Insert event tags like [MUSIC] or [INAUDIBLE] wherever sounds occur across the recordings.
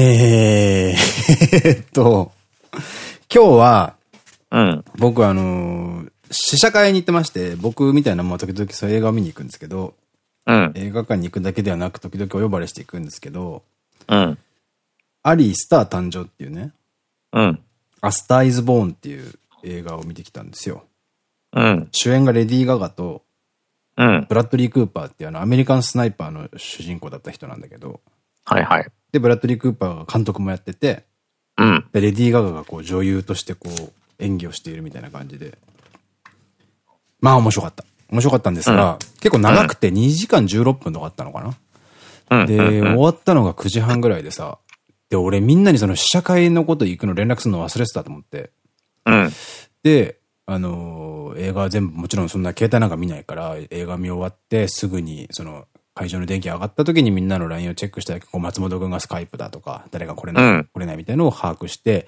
えー、と、今日は、うん。僕あのー、試写会に行ってまして、僕みたいなもう時々そういう映画を見に行くんですけど、うん。映画館に行くだけではなく、時々お呼ばれしていくんですけど、うん。アリー・スター誕生っていうね、うん。アスター・イズ・ボーンっていう映画を見てきたんですよ。うん。主演がレディー・ガガと、うん。ブラッドリー・クーパーっていうあの、アメリカンスナイパーの主人公だった人なんだけど、はいはい。で、ブラッドリー・クーパーが監督もやってて、うん。で、レディー・ガガがこう女優としてこう演技をしているみたいな感じで。まあ面白かった。面白かったんですが、うん、結構長くて2時間16分とかあったのかな。で、終わったのが9時半ぐらいでさ、で、俺みんなにその試写会のこと行くの連絡するの忘れてたと思って。うん。で、あのー、映画は全部もちろんそんな携帯なんか見ないから、映画見終わってすぐにその会場の電気上がった時にみんなの LINE をチェックしたら、松本くんがスカイプだとか、誰が来れない、うん、来れないみたいなのを把握して、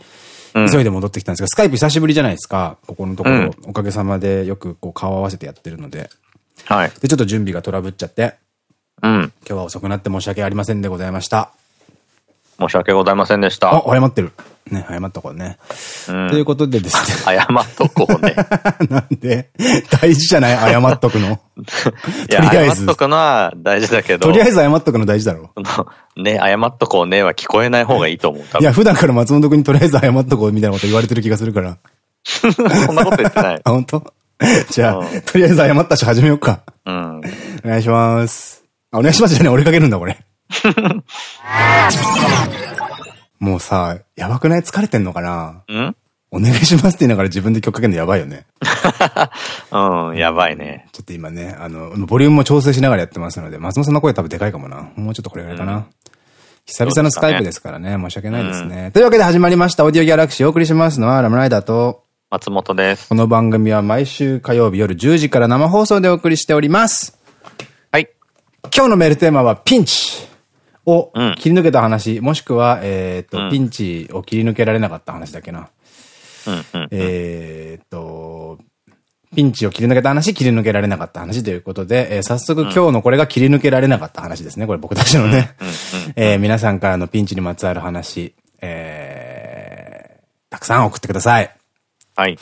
うん、急いで戻ってきたんですが、スカイプ久しぶりじゃないですか。ここのところ、うん、おかげさまでよくこう顔合わせてやってるので。はい。で、ちょっと準備がトラブっちゃって、うん。今日は遅くなって申し訳ありませんでございました。申し訳ございませんでした。あ、謝ってる。ね、謝っとこうね。うん、ということでですね。[LAUGHS] 謝っとこうね。[LAUGHS] なんで大事じゃない？謝っとくの？[LAUGHS] いや、謝っとくのは大事だけど。とりあえず謝っとくの大事だろ。ね、謝っとこうねは聞こえない方がいいと思う。いや、普段から松本くんにとりあえず謝っとこうみたいなこと言われてる気がするから。そんなこと言ってない。あ、本当？じゃあ、うん、とりあえず謝ったし始めようか。うん。お願いします。あ、お願いしますじゃね俺かけるんだ、これ。もうさ、やばくない？疲れてんのかな？うん？お願いしますって言いながら自分で曲かけるのやばいよね。[LAUGHS] うん、やばいね。ちょっと今ね、あの、ボリュームも調整しながらやってますので、松本さんの声多分でかいかもな。もうちょっとこれぐらいかな。うん、久々のスカイプですからね、申し訳ないですね。うん、というわけで始まりました、オーディオギャラクシーお送りしますのは、ラムライダーと、松本です。この番組は毎週火曜日夜10時から生放送でお送りしております。はい。今日のメールテーマはピンチ。を切り抜けた話、うん、もしくは、えっと、うん、ピンチを切り抜けられなかった話だっけな。えっと、ピンチを切り抜けた話、切り抜けられなかった話ということで、えー、早速今日のこれが切り抜けられなかった話ですね。これ僕たちのね。え皆さんからのピンチにまつわる話、えー、たくさん送ってください。はい。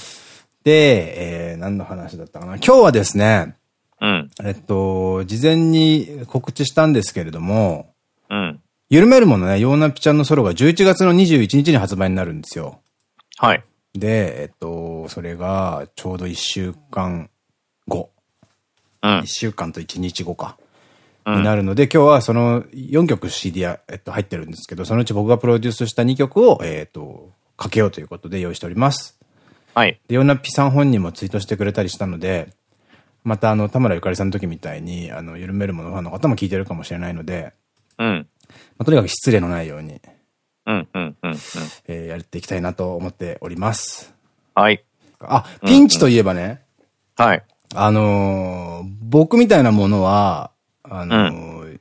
で、えー、何の話だったかな。今日はですね、うん。えっと、事前に告知したんですけれども、うん。ゆるめるものね、ヨーナピちゃんのソロが11月の21日に発売になるんですよ。はい。で、えっと、それがちょうど1週間後。うん。1週間と1日後か。になるので、今日はその4曲 CD や、えっと、入ってるんですけど、そのうち僕がプロデュースした2曲を、えっと、かけようということで用意しております。はい。で、ヨーナピさん本人もツイートしてくれたりしたので、またあの、田村ゆかりさんの時みたいに、あの、ゆるめるものファンの方も聞いてるかもしれないので、うん。まあ、とにかく失礼のないように、うん、うん、うん、うん。えー、やっていきたいなと思っております。はい。あ、ピンチといえばね。うんうん、はい。あのー、僕みたいなものは、あのーうん、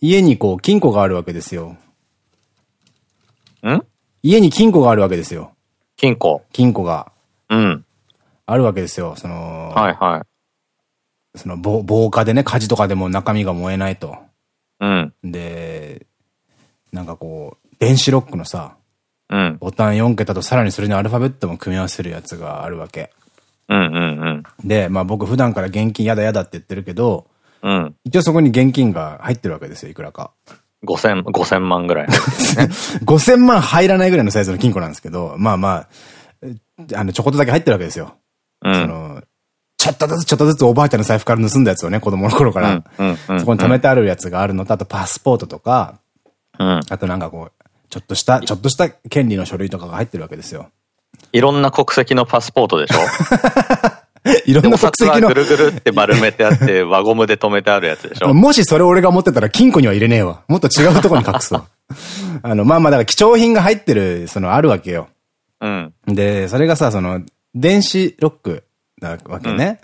家にこう、金庫があるわけですよ。ん？家に金庫があるわけですよ。金庫？金庫が。うん。あるわけですよ。その、はいはい。その、防火でね、火事とかでも中身が燃えないと。うん。で、なんかこう、電子ロックのさ、うん。ボタン4桁とさらにそれにアルファベットも組み合わせるやつがあるわけ。うんうんうん。で、まあ僕普段から現金やだやだって言ってるけど、うん。一応そこに現金が入ってるわけですよ、いくらか。五千、五千万ぐらい、[LAUGHS] 五千万入らないぐらいのサイズの金庫なんですけど、まあまあ、あの、ちょこっとだけ入ってるわけですよ。うん。その、ちょっとずつちょっとずつおばあちゃんの財布から盗んだやつをね、子供の頃から。そこに貯めてあるやつがあるのと、あとパスポートとか、うん、あとなんかこう、ちょっとした、ちょっとした権利の書類とかが入ってるわけですよ。いろんな国籍のパスポートでしょ？[LAUGHS] いろんな国籍の。ぐるぐるって丸めてあって、[LAUGHS] 輪ゴムで止めてあるやつでしょ？もしそれ俺が持ってたら金庫には入れねえわ。もっと違うとこに隠すわ。[LAUGHS] あの、まあまあ、だから貴重品が入ってる、その、あるわけよ。うん。で、それがさ、その、電子ロックなわけね。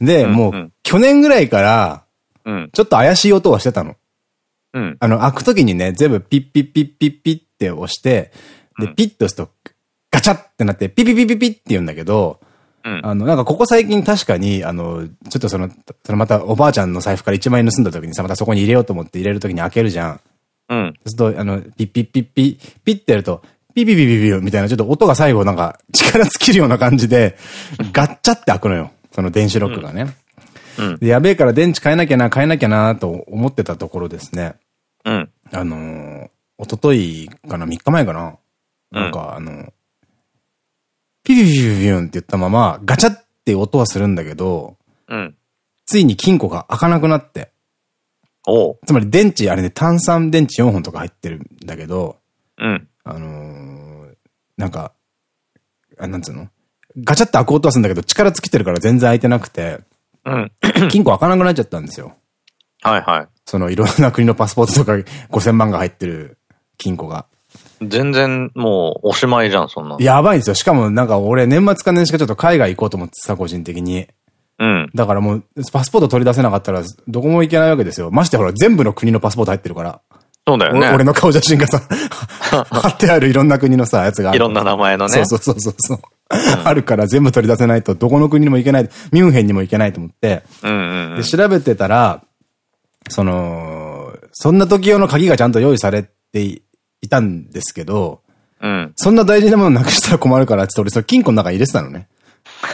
うん、で、もう、去年ぐらいから、ちょっと怪しい音をしてたの。うん、あの、開くときにね、全部ピッピッピッピッピッって押して、で、ピッと押すと、ガチャってなって、ピピピピピって言うんだけど、うん、あの、なんかここ最近確かに、あの、ちょっとその、そのまたおばあちゃんの財布から1万円盗んだ時にさ、またそこに入れようと思って入れる時に開けるじゃん。うん。そうすると、あの、ピッピッピッピッ、ピッてやると、ピピピピピピみたいな、ちょっと音が最後なんか力尽きるような感じで、ガッチャって開くのよ。その電子ロックがね。うん。でやべえから電池変えなきゃな、変えなきゃな、と思ってたところですね。うん。あのー、一昨日かな、3日前かな。なんか、あの、ピピピピピピンって言ったまま、ガチャって音はするんだけど、うん。ついに金庫が開かなくなって。おう。つまり電池、あれね、炭酸電池4本とか入ってるんだけど、うん。あのー、なんか、あ、なんつうの？ガチャって開く音はするんだけど、力尽きてるから全然開いてなくて、うん。金庫開かなくなっちゃったんですよ。はいはそのいろんな国のパスポートとか5000万が入ってる金庫が。い。全然もうおしまいじゃん、そんなの。やばいんですよ。しかもなんか俺年末か年始かちょっと海外行こうと思ってさ、個人的に。うん。だからもう、パスポート取り出せなかったら、どこも行けないわけですよ。ましてほら、全部の国のパスポート入ってるから。そうだよね。俺俺の顔写真がさ、[LAUGHS] 貼ってあるいろんな国のさ、やつがある。いろんな名前のね。そうそうそうそう。あるから全部取り出せないと、どこの国にも行けない、ミュンヘンにも行けないと思って、うんうんうんで、。調べてたら、その、そんな時用の鍵がちゃんと用意されていたんですけど、うん。そんな大事なものなくしたら困るからって俺それ金庫の中に入れてたのね。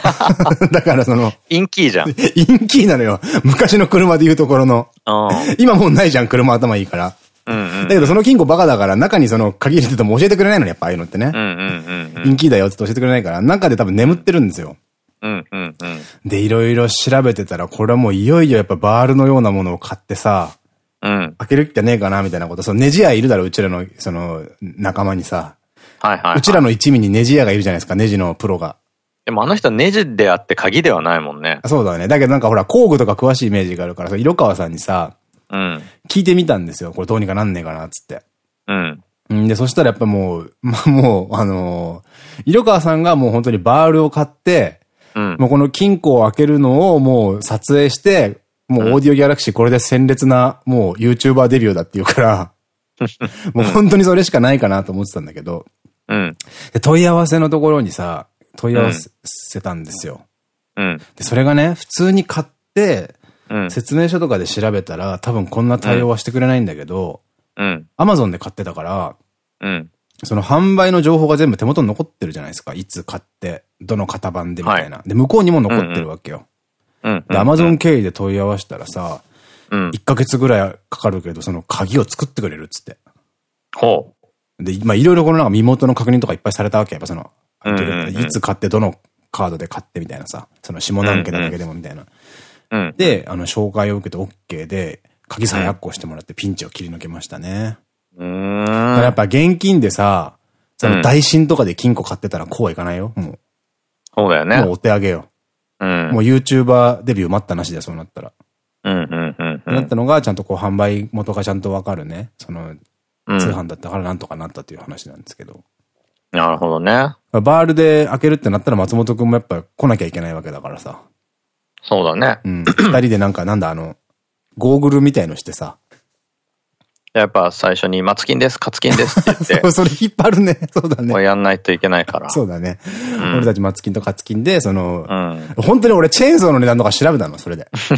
[LAUGHS] だからその、インキーじゃん。インキーなのよ。昔の車で言うところの。うん。今もうないじゃん、車頭いいから。だけどその金庫バカだから中にその鍵入れてても教えてくれないのにやっぱああいうのってねうん。うんうんインキーだよって教えてくれないから、中で多分眠ってるんですよ。うん。うんうんうん。で、いろいろ調べてたら、これはもういよいよやっぱバールのようなものを買ってさ、うん。開ける気ねえかなみたいなこと。そのネジ屋いるだろ、うちらの、その、仲間にさ。はいはいはい。うちらの一味にネジ屋がいるじゃないですか、ネジのプロが。でもあの人ネジであって鍵ではないもんね。そうだね。だけどなんかほら、工具とか詳しいイメージがあるからさ、色川さんにさ、うん。聞いてみたんですよ。これどうにかなんねえかな、つって。うん。んで、そしたらやっぱもう、まあ、[LAUGHS] もう、あのー色川さんがもう本当にバールを買って、うん。もうこの金庫を開けるのをもう撮影して、もうオーディオギャラクシーこれで鮮烈な、もう YouTuber デビューだっていうから、[LAUGHS] もう本当にそれしかないかなと思ってたんだけど、うん。で問い合わせのところにさ、問い合わせたんですよ。うん。で、それがね、普通に買って、うん。説明書とかで調べたら、多分こんな対応はしてくれないんだけど、うん。アマゾンで買ってたから、うん。その販売の情報が全部手元に残ってるじゃないですか。いつ買って、どの型番でみたいな。で、向こうにも残ってるわけよ。うん。で、アマゾン経由で問い合わせたらさ、うん。1ヶ月ぐらいかかるけど、その鍵を作ってくれるっつって。ほで、まあいろいろこのなんか身元の確認とかいっぱいされたわけ。やっぱその、いつ買ってどのカードで買ってみたいなさ、その下何桁だけでもみたいな。う。うん。で、あの、紹介を受けて OK で、鍵再発行してもらってピンチを切り抜けましたね。うーん。だからやっぱ現金でさ、そうんの大新とかで金庫買ってたらこうはいかないよ。もう、そうだよね。もうお手上げよ。うん。もう YouTuber デビュー待ったなしでそうなったら。うんうんうんう。なったのが、ちゃんとこう販売元がちゃんとわかるね。その、うん通販だったからなんとかなったっていう話なんですけど。なるほどね。バールで開けるってなったら松本くんもやっぱ来なきゃいけないわけだからさ。そうだね。うん。二人でなんか、なんだあの、ゴーグルみたいのしてさ。やっぱ最初に、マツキンです、カツキンですって言って [LAUGHS] それ引っ張るね。そうだね。やんないといけないから。そうだね。ん俺たちマツキンとカツキンで、その、うん。本当に俺チェーンソーの値段とか調べたの、それで。[LAUGHS] チェ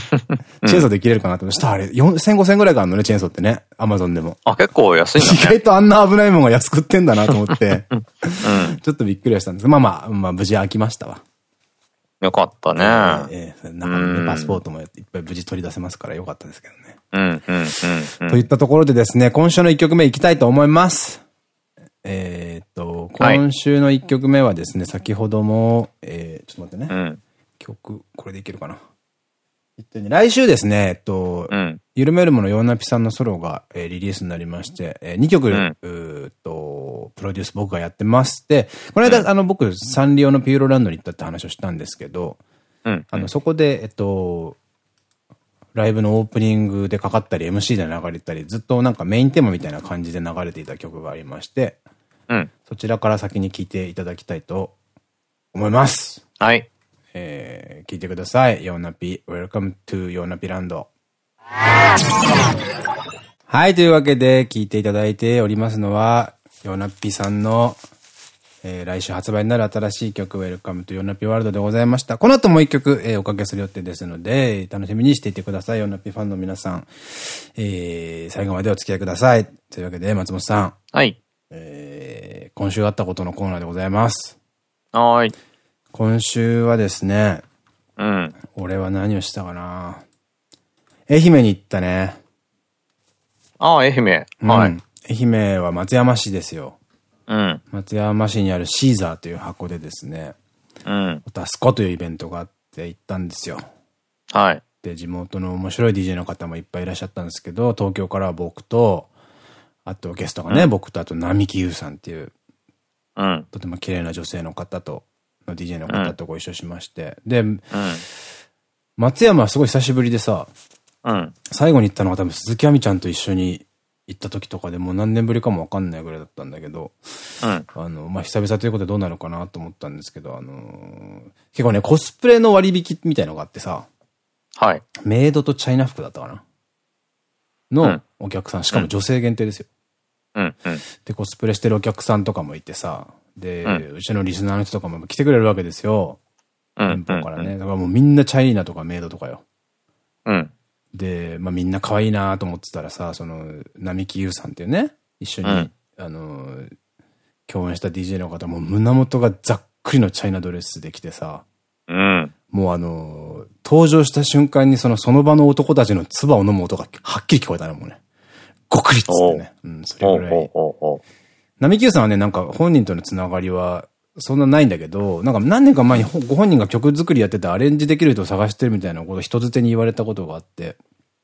ーンソーで切れるかなと思って。そしたらあれ、4000、5000ぐらいかあるのね、チェーンソーってね。アマゾンでも。あ、結構安いんだ意ね。外とあんな危ないもんが安くってんだなと思って。[LAUGHS] うん。ちょっとびっくりはしたんですまあまあ、まあ無事開きましたわ。よかったね。ええ中にね、うんパスポートもいっぱい無事取り出せますからよかったですけどね。うん、うん、うん。うんといったところでですね、今週の1曲目いきたいと思います。えーっと、はい今週の1曲目はですね、先ほども、えー、ちょっと待ってね。うん。曲、これでいけるかな。来週ですね、えっと、うん。ゆるめるものヨーナピさんのソロが、えーリリースになりまして、え2曲、んうーっと、プロデュース僕がやってます。で、この間、あの、僕、サンリオのピューロランドに行ったって話をしたんですけど、うん。あの、そこで、えっと、ライブのオープニングでかかったり、MC で流れたり、ずっとなんかメインテーマみたいな感じで流れていた曲がありまして、うん。そちらから先に聴いていただきたいと思います。はい。えー、聞いてください。ヨーナピ、Welcome to ヨーナピランド。はい、というわけで聞いていただいておりますのは、ヨーナピさんの、えー、来週発売になる新しい曲、ウェルカムとヨナピワールドでございました。この後もう一曲、えー、おかけする予定ですので、楽しみにしていてください。ヨナピファンの皆さん。えー、最後までお付き合いください。というわけで、松本さん。はい。えー、今週あったことのコーナーでございます。はい。今週はですね、うん。俺は何をしたかな愛媛に行ったね。ああ、愛媛。はい。愛媛は松山市ですよ。うん。松山市にあるシーザーという箱でですね、うん。タスコというイベントがあって行ったんですよ。はい。で、地元の面白い DJ の方もいっぱいいらっしゃったんですけど、東京からは僕と、あとゲストがね、うん、僕とあと並木優さんっていう、うん。とても綺麗な女性の方と、の DJ の方とご一緒しまして。で、うん、松山はすごい久しぶりでさ、うん。最後に行ったのは多分鈴木亜美ちゃんと一緒に行った時とかでもう何年ぶりかもわかんないぐらいだったんだけど、うん、あの、まあ、久々ということでどうなのかなと思ったんですけど、あのー、結構ね、コスプレの割引みたいのがあってさ、はい。メイドとチャイナ服だったかな？のお客さん、しかも女性限定ですよ。うん、うん。で、コスプレしてるお客さんとかもいてさ、で、うん、うちのリスナーの人とかも来てくれるわけですよ。店舗からね。だからもうみんなチャイナとかメイドとかよ。うん。で、まあみんな可愛いなと思ってたらさ、その、並木優さんっていうね、一緒に、うん、あの、共演した DJ の方も胸元がざっくりのチャイナドレスで来てさ、うん。もうあの、登場した瞬間にその、その場の男たちの唾を飲む音がはっきり聞こえたね、もうね。ごくりっつってね。うん、それぐらい。並木優さんはね、なんか本人とのつながりは、そんなないんだけど、なんか何年か前にご本人が曲作りやっててアレンジできる人を探してるみたいなことを人づてに言われたことがあって、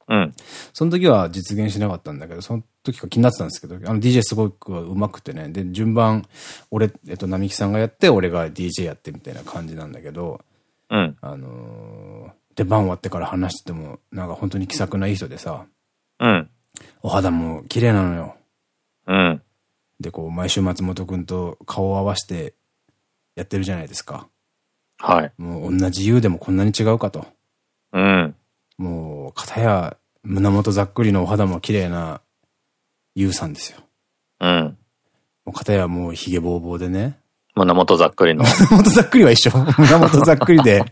うん。その時は実現しなかったんだけど、その時から気になってたんですけど、あの DJ すごく上手くてね、で、順番、俺、えっと、並木さんがやって、俺が DJ やってみたいな感じなんだけど、うん。あのー、出番終わってから話してても、なんか本当に気さくない人でさ、うん。お肌も綺麗なのよ。うん。で、こう、毎週松本くんと顔を合わせてやってるじゃないですか。はい。もう同じ U でもこんなに違うかと。うん。もう、片や胸元ざっくりのお肌も綺麗な U さんですよ。うん。もう片やもう髭ぼうぼうでね。胸元ざっくりの。胸元ざっくりは一緒。[LAUGHS] 胸元ざっくりで、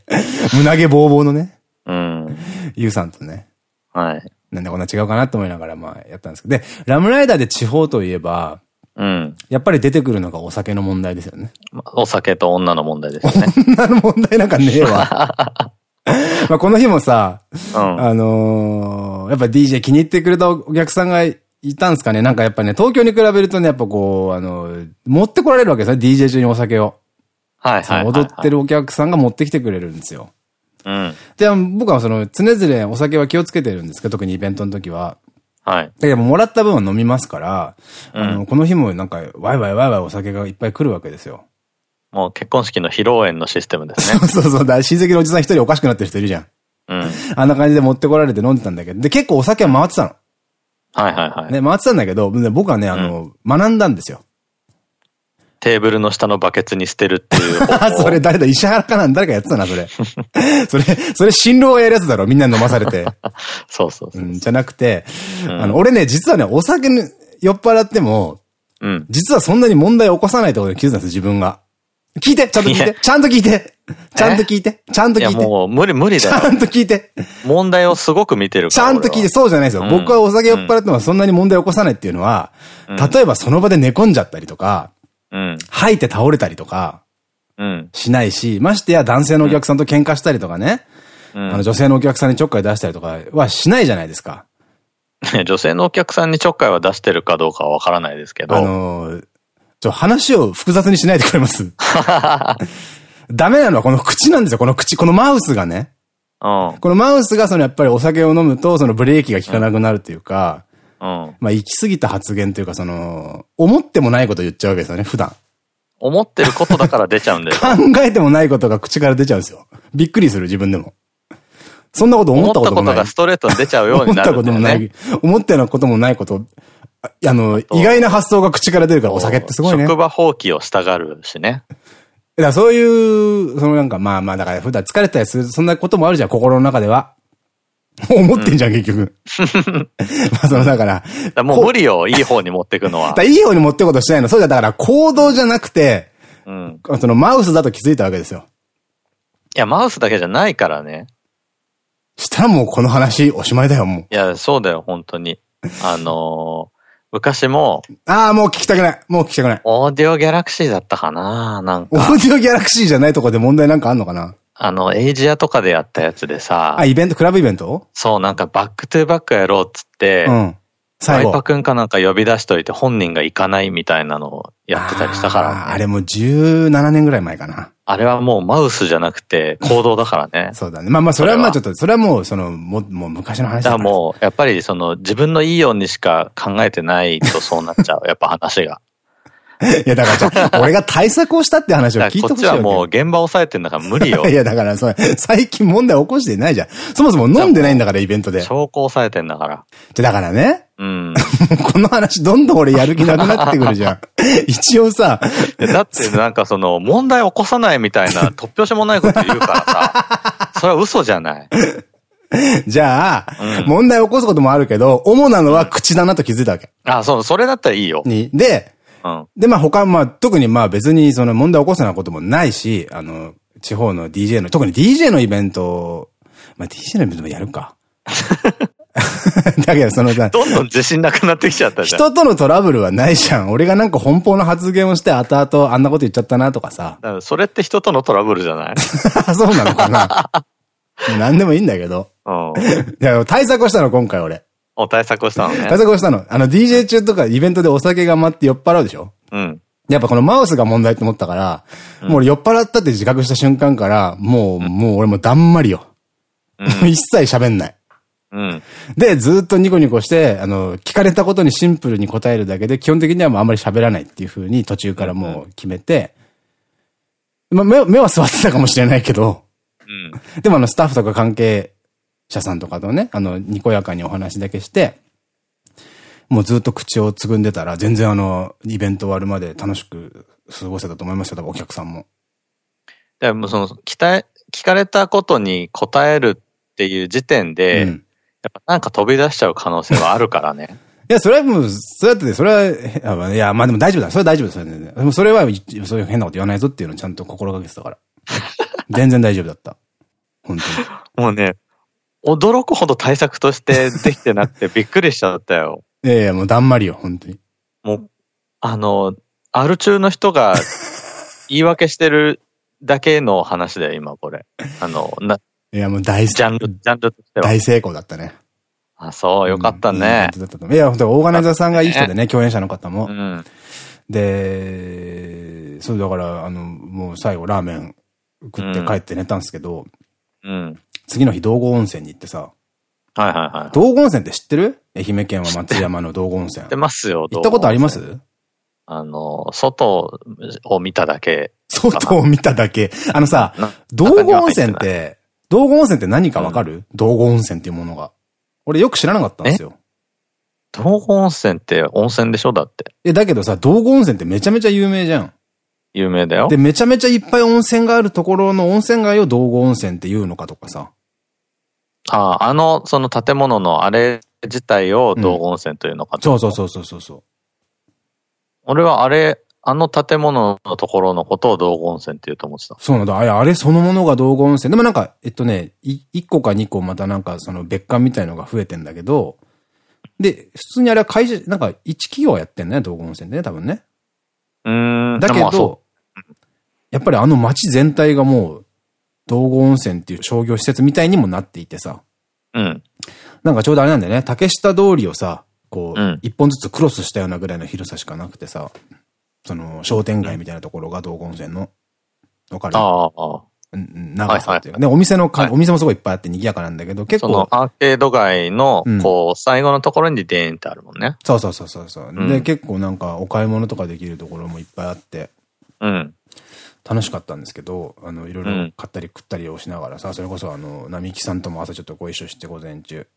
胸毛ぼうぼうのね。うん。U さんとね。はい。なんでこんな違うかなと思いながらまあやったんですけど。で、ラムライダーで地方といえば、うん。やっぱり出てくるのがお酒の問題ですよね。お酒と女の問題ですね。女の問題なんかねえわ。[LAUGHS] まあこの日もさ、うん、あのー、やっぱ DJ 気に入ってくれたお客さんがいたんすかねなんかやっぱね、東京に比べるとね、やっぱこう、あのー、持ってこられるわけですね、DJ 中にお酒を。はいはい。踊ってるお客さんが持ってきてくれるんですよ。うん。で、僕はその、常々お酒は気をつけてるんですけど、特にイベントの時は。はい。でももらった分は飲みますから、うん、あの、この日もなんか、ワイワイワイワイお酒がいっぱい来るわけですよ。もう結婚式の披露宴のシステムですね。[LAUGHS] そうそうそう。だ親戚のおじさん一人おかしくなってる人いるじゃん。うん。あんな感じで持ってこられて飲んでたんだけど。で、結構お酒は回ってたの。はいはいはい。ね、回ってたんだけど、僕はね、あの、うん、学んだんですよ。テーブルの下のバケツに捨てるっていう。[LAUGHS] それ誰だ石原かなん誰かやってたな、それ。[LAUGHS] それ、それ新郎がやるやつだろみんなに飲まされて。[LAUGHS] そうそうそう、うん。じゃなくて、うん、あの、俺ね、実はね、お酒酔っ払っても、うん、実はそんなに問題を起こさないってことに気づいたんです、自分が。聞いてちゃんと聞いてちゃんと聞いてちゃんと聞いてちゃんと聞いていやもう無理無理だよ。ちゃんと聞いて問題をすごく見てるから。ちゃんと聞いて、そうじゃないですよ。僕はお酒酔っ払ってもそんなに問題を起こさないっていうのは、例えばその場で寝込んじゃったりとか、うん、吐いて倒れたりとか、うん、しないし、ましてや男性のお客さんと喧嘩したりとかね、うん、あの女性のお客さんにちょっかい出したりとかはしないじゃないですか。[LAUGHS] 女性のお客さんにちょっかいは出してるかどうかはわからないですけど。あのー、ちょ、話を複雑にしないでくれます [LAUGHS] ダメなのはこの口なんですよ、この口。このマウスがね。このマウスがそのやっぱりお酒を飲むとそのブレーキが効かなくなるというか、うん、まあ行き過ぎた発言というかその、思ってもないこと言っちゃうわけですよね、普段。思ってることだから出ちゃうんだよ。考えてもないことが口から出ちゃうんですよ。びっくりする自分でも。そんなこと思ったこともない。思ったことがストレートに出ちゃうようになる、ね、思ったこともない。思ったようなこともないこと、あの、意外な発想が口から出るからお酒ってすごいね。職場放棄をしたがるしね。だからそういう、そのなんかまあまあだから普段疲れたりする、そんなこともあるじゃん、心の中では。[LAUGHS] 思ってんじゃん、結局。[LAUGHS] まあそのだから。もう無理よ、いい方に持ってくのは。[LAUGHS] いい方に持ってくことしないの。そうじゃだから行動じゃなくて、うん。そのマウスだと気づいたわけですよ。いや、マウスだけじゃないからね。したらもうこの話おしまいだよ、もう。いや、そうだよ、本当に。あのー昔も、ああ、もう聞きたくない。もう聞きたくない。 AUDIO GALAXY だったかななんか、オーディオギャラクシーじゃないとこで問題なんかあんのかな？あの、エイジアとかでやったやつでさあ、、イベント、クラブイベント？そう、なんか back to back やろうっつって、うん。最後。パくんかなんか呼び出しといて本人が行かないみたいなのをやってたりしたからね。あれもう17年ぐらい前かな。あれはもうマウスじゃなくて行動だからね。[LAUGHS] そうだね。まあまあ、それはまあちそょっと、それはもう、その、もう、もう昔の話だかだからら。もう、やっぱりその自分のいいようにしか考えてないとそうなっちゃう。やっぱ話が。[LAUGHS] いや、だからじゃあ俺が対策をしたって話を聞いてほしいわけはもう現場押さえてんだから無理よ [LAUGHS] い。や、だから、それ、最近問題起こしてないじゃん。そもそも飲んでないんだから、イベントで。証拠押さえてんだから。じゃだからね、うん。[LAUGHS] この話どんどん俺やる気なくなってくるじゃん。一応さ、でだってなんかその問題起こさないみたいな突拍子もないこと言うからさ、それは嘘じゃない。じゃあ、うん問題起こすこともあるけど、主なのは口だなと気づいたわけ。あ、そう、それだったらいいよ。に。で、うん。で、まあ他、まあ特にまあ別にその問題起こすようなこともないし、あの、地方の DJ の、特に DJ のイベント、まあ DJ のイベントもやるか。[LAUGHS] だけどそのさ、[LAUGHS] どんどん自信なくなってきちゃったじゃん。人とのトラブルはないじゃん。俺がなんか奔放な発言をして後々あんなこと言っちゃったなとかさ。だからそれって人とのトラブルじゃない？[LAUGHS] そうなのかな。何でもいいんだけど。うん。いや、対策をしたの、今回俺。お対策をしたのね対。策をしたの。あの、DJ 中とかイベントでお酒が待って酔っ払うでしょ？うん。やっぱこのマウスが問題って思ったから、もう俺酔っ払ったって自覚した瞬間から、もう、もう俺もだんまりよ。うん [LAUGHS] 一切喋んない。うん。で、ずっとニコニコして、あの、聞かれたことにシンプルに答えるだけで、基本的にはもうあんまり喋らないっていう風に途中からもう決めて、まあ、目目は座ってたかもしれないけど、うん。でもあの、スタッフとか関係者さんとかとね、あの、にこやかにお話だけして、もうずっと口をつぐんでたら、全然あの、イベント終わるまで楽しく過ごせたと思いますよ、多分お客さんも。でもその、聞たえ、聞かれたことに答えるっていう時点で、うん。やっぱなんか飛び出しちゃう可能性はあるからね。[LAUGHS] いや、それはもう、そうやってて、それはいや、まあでも大丈夫だ。それは大丈夫です。それはねでもそれは、いそういう変なこと言わないぞっていうのをちゃんと心がけてたから。[LAUGHS] 全然大丈夫だった。本当もうね、驚くほど対策として [LAUGHS] できてなくてびっくりしちゃったよ。に。いやいや、もうだんまりよ、本当に。もう、あの、アル中の人が [LAUGHS] 言い訳してるだけの話だよ、今これ。あの、な、いや、もう大ジャンル、ジャンルとしては。大成功だったね。あ、そう、よかったうんいいたいや、本当オーガナイザーさんがいい人でね、共演者の方も。うん。で、そうだから、あの、もう最後ラーメン食って帰って寝たんですけど、うん。次の日道後温泉に行ってさ、はいはいはい。道後温泉って知ってる？愛媛県は松山の道後温泉。知ってますよ、行ったことあります？あの、外を見ただけ。外を見ただけ。あのさ、な道後温泉っ、て、道後温泉って何かわかる、道後温泉っていうものが。俺よく知らなかったんですよ。道後温泉って温泉でしょ？だって。え、だけどさ、道後温泉ってめちゃめちゃ有名じゃん。有名だよで、。めちゃめちゃいっぱい温泉があるところの温泉街を道後温泉っていうのかとかさ。ああ、あの、その建物のあれ自体を道後温泉というのかうそうそうそうそうそう。俺はあれ、あの建物のところのことを道後温泉って言うと思ってた。そうなんだ。あれ、あれそのものが道後温泉。でもなんか、えっとね、い1個か2個またなんかその別館みたいのが増えてんだけど、で、普通にあれは会社、なんか一企業やってんだね、道後温泉でね、多分ね。うーん。だけど、やっぱりあの街全体がもう、道後温泉っていう商業施設みたいにもなっていてさ、う。うん。なんかちょうどあれなんだよね、竹下通りをさ、こううん、一、本ずつクロスしたようなぐらいの広さしかなくてさ、その商店街みたいなところが道後温泉の、わかる？ああ。うん長さっていうか。で、お店のお店もすごいいっぱいあって賑やかなんだけど、結その構、アーケード街のうん、こう、最後のところにデーンってあるもんね。そうそうそうそうそう、うんで、結構なんかお買い物とかできるところもいっぱいあって、うん。楽しかったんですけど、あの、いろいろうん買ったり食ったりをしながらさ、それこそあの、並木さんとも朝ちょっとご一緒して午前中、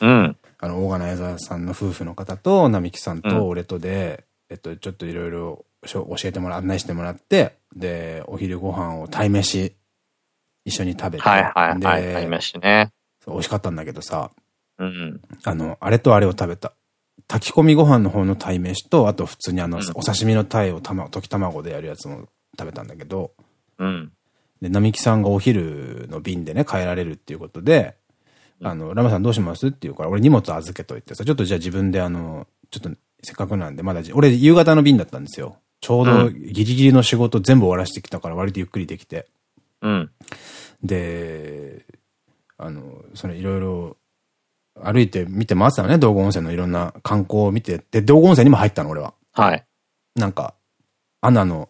うん。あの、オーガナイザーさんの夫婦の方と、並木さんと俺とで、えっと、ちょっといろいろ教えてもら、案内してもらって、で、お昼ご飯を鯛めし、一緒に食べて、はいはいはい。でありましたね。美味しかったんだけどさ、うん。あの、あれとあれを食べた。炊き込みご飯の方の鯛めしと、あと普通にあの、うんお刺身の鯛を卵、溶き卵でやるやつも食べたんだけど、うん。で、並木さんがお昼の便でね、帰られるっていうことで、あの、ラマさんどうしますって言うから、俺荷物預けといてさ、ちょっとじゃあ自分であの、ちょっとせっかくなんで、まだじ、俺夕方の便だったんですよ。ちょうどギリギリの仕事全部終わらせてきたから割とゆっくりできて。うん。で、あの、そのいろいろ歩いて見て回ってたのね、道後温泉のいろんな観光を見て。で、道後温泉にも入ったの、俺は。はい。なんか、アナの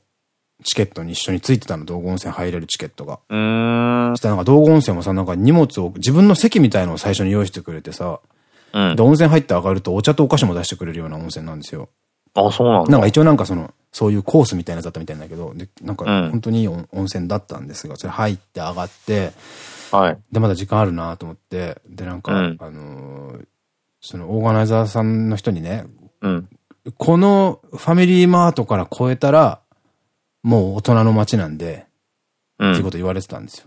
チケットに一緒についてたの、道後温泉入れるチケットが。うーんそし。たらなんか道後温泉もさ、なんか荷物を、自分の席みたいのを最初に用意してくれてさ、うんで、。温泉入って上がるとお茶とお菓子も出してくれるような温泉なんですよ。あ、そうなんだ。なんか一応なんかその、そういうコースみたいなやつだったみたいなんだけど、で、なんかうん本当にいい温温泉だったんですが、それ入って上がって、はい。で、まだ時間あるなと思って、で、なんか、うんあのーそのオーガナイザーさんの人にね、うん。このファミリーマートから越えたら、もう大人の街なんで、うん。っていうこと言われてたんですよ。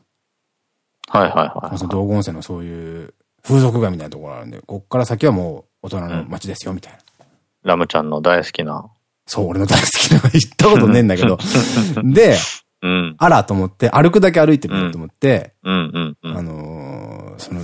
はいはいはい。その道後温泉のそういう風俗街みたいなところがあるんで、こっから先はもう大人の街ですよ、みたいな。ラムちゃんの大好きな。そう、俺の大好きなの行ったことねえんだけど。[LAUGHS] で、うん。あらと思って、歩くだけ歩いてみようと思って、うんうんうん。あのーその、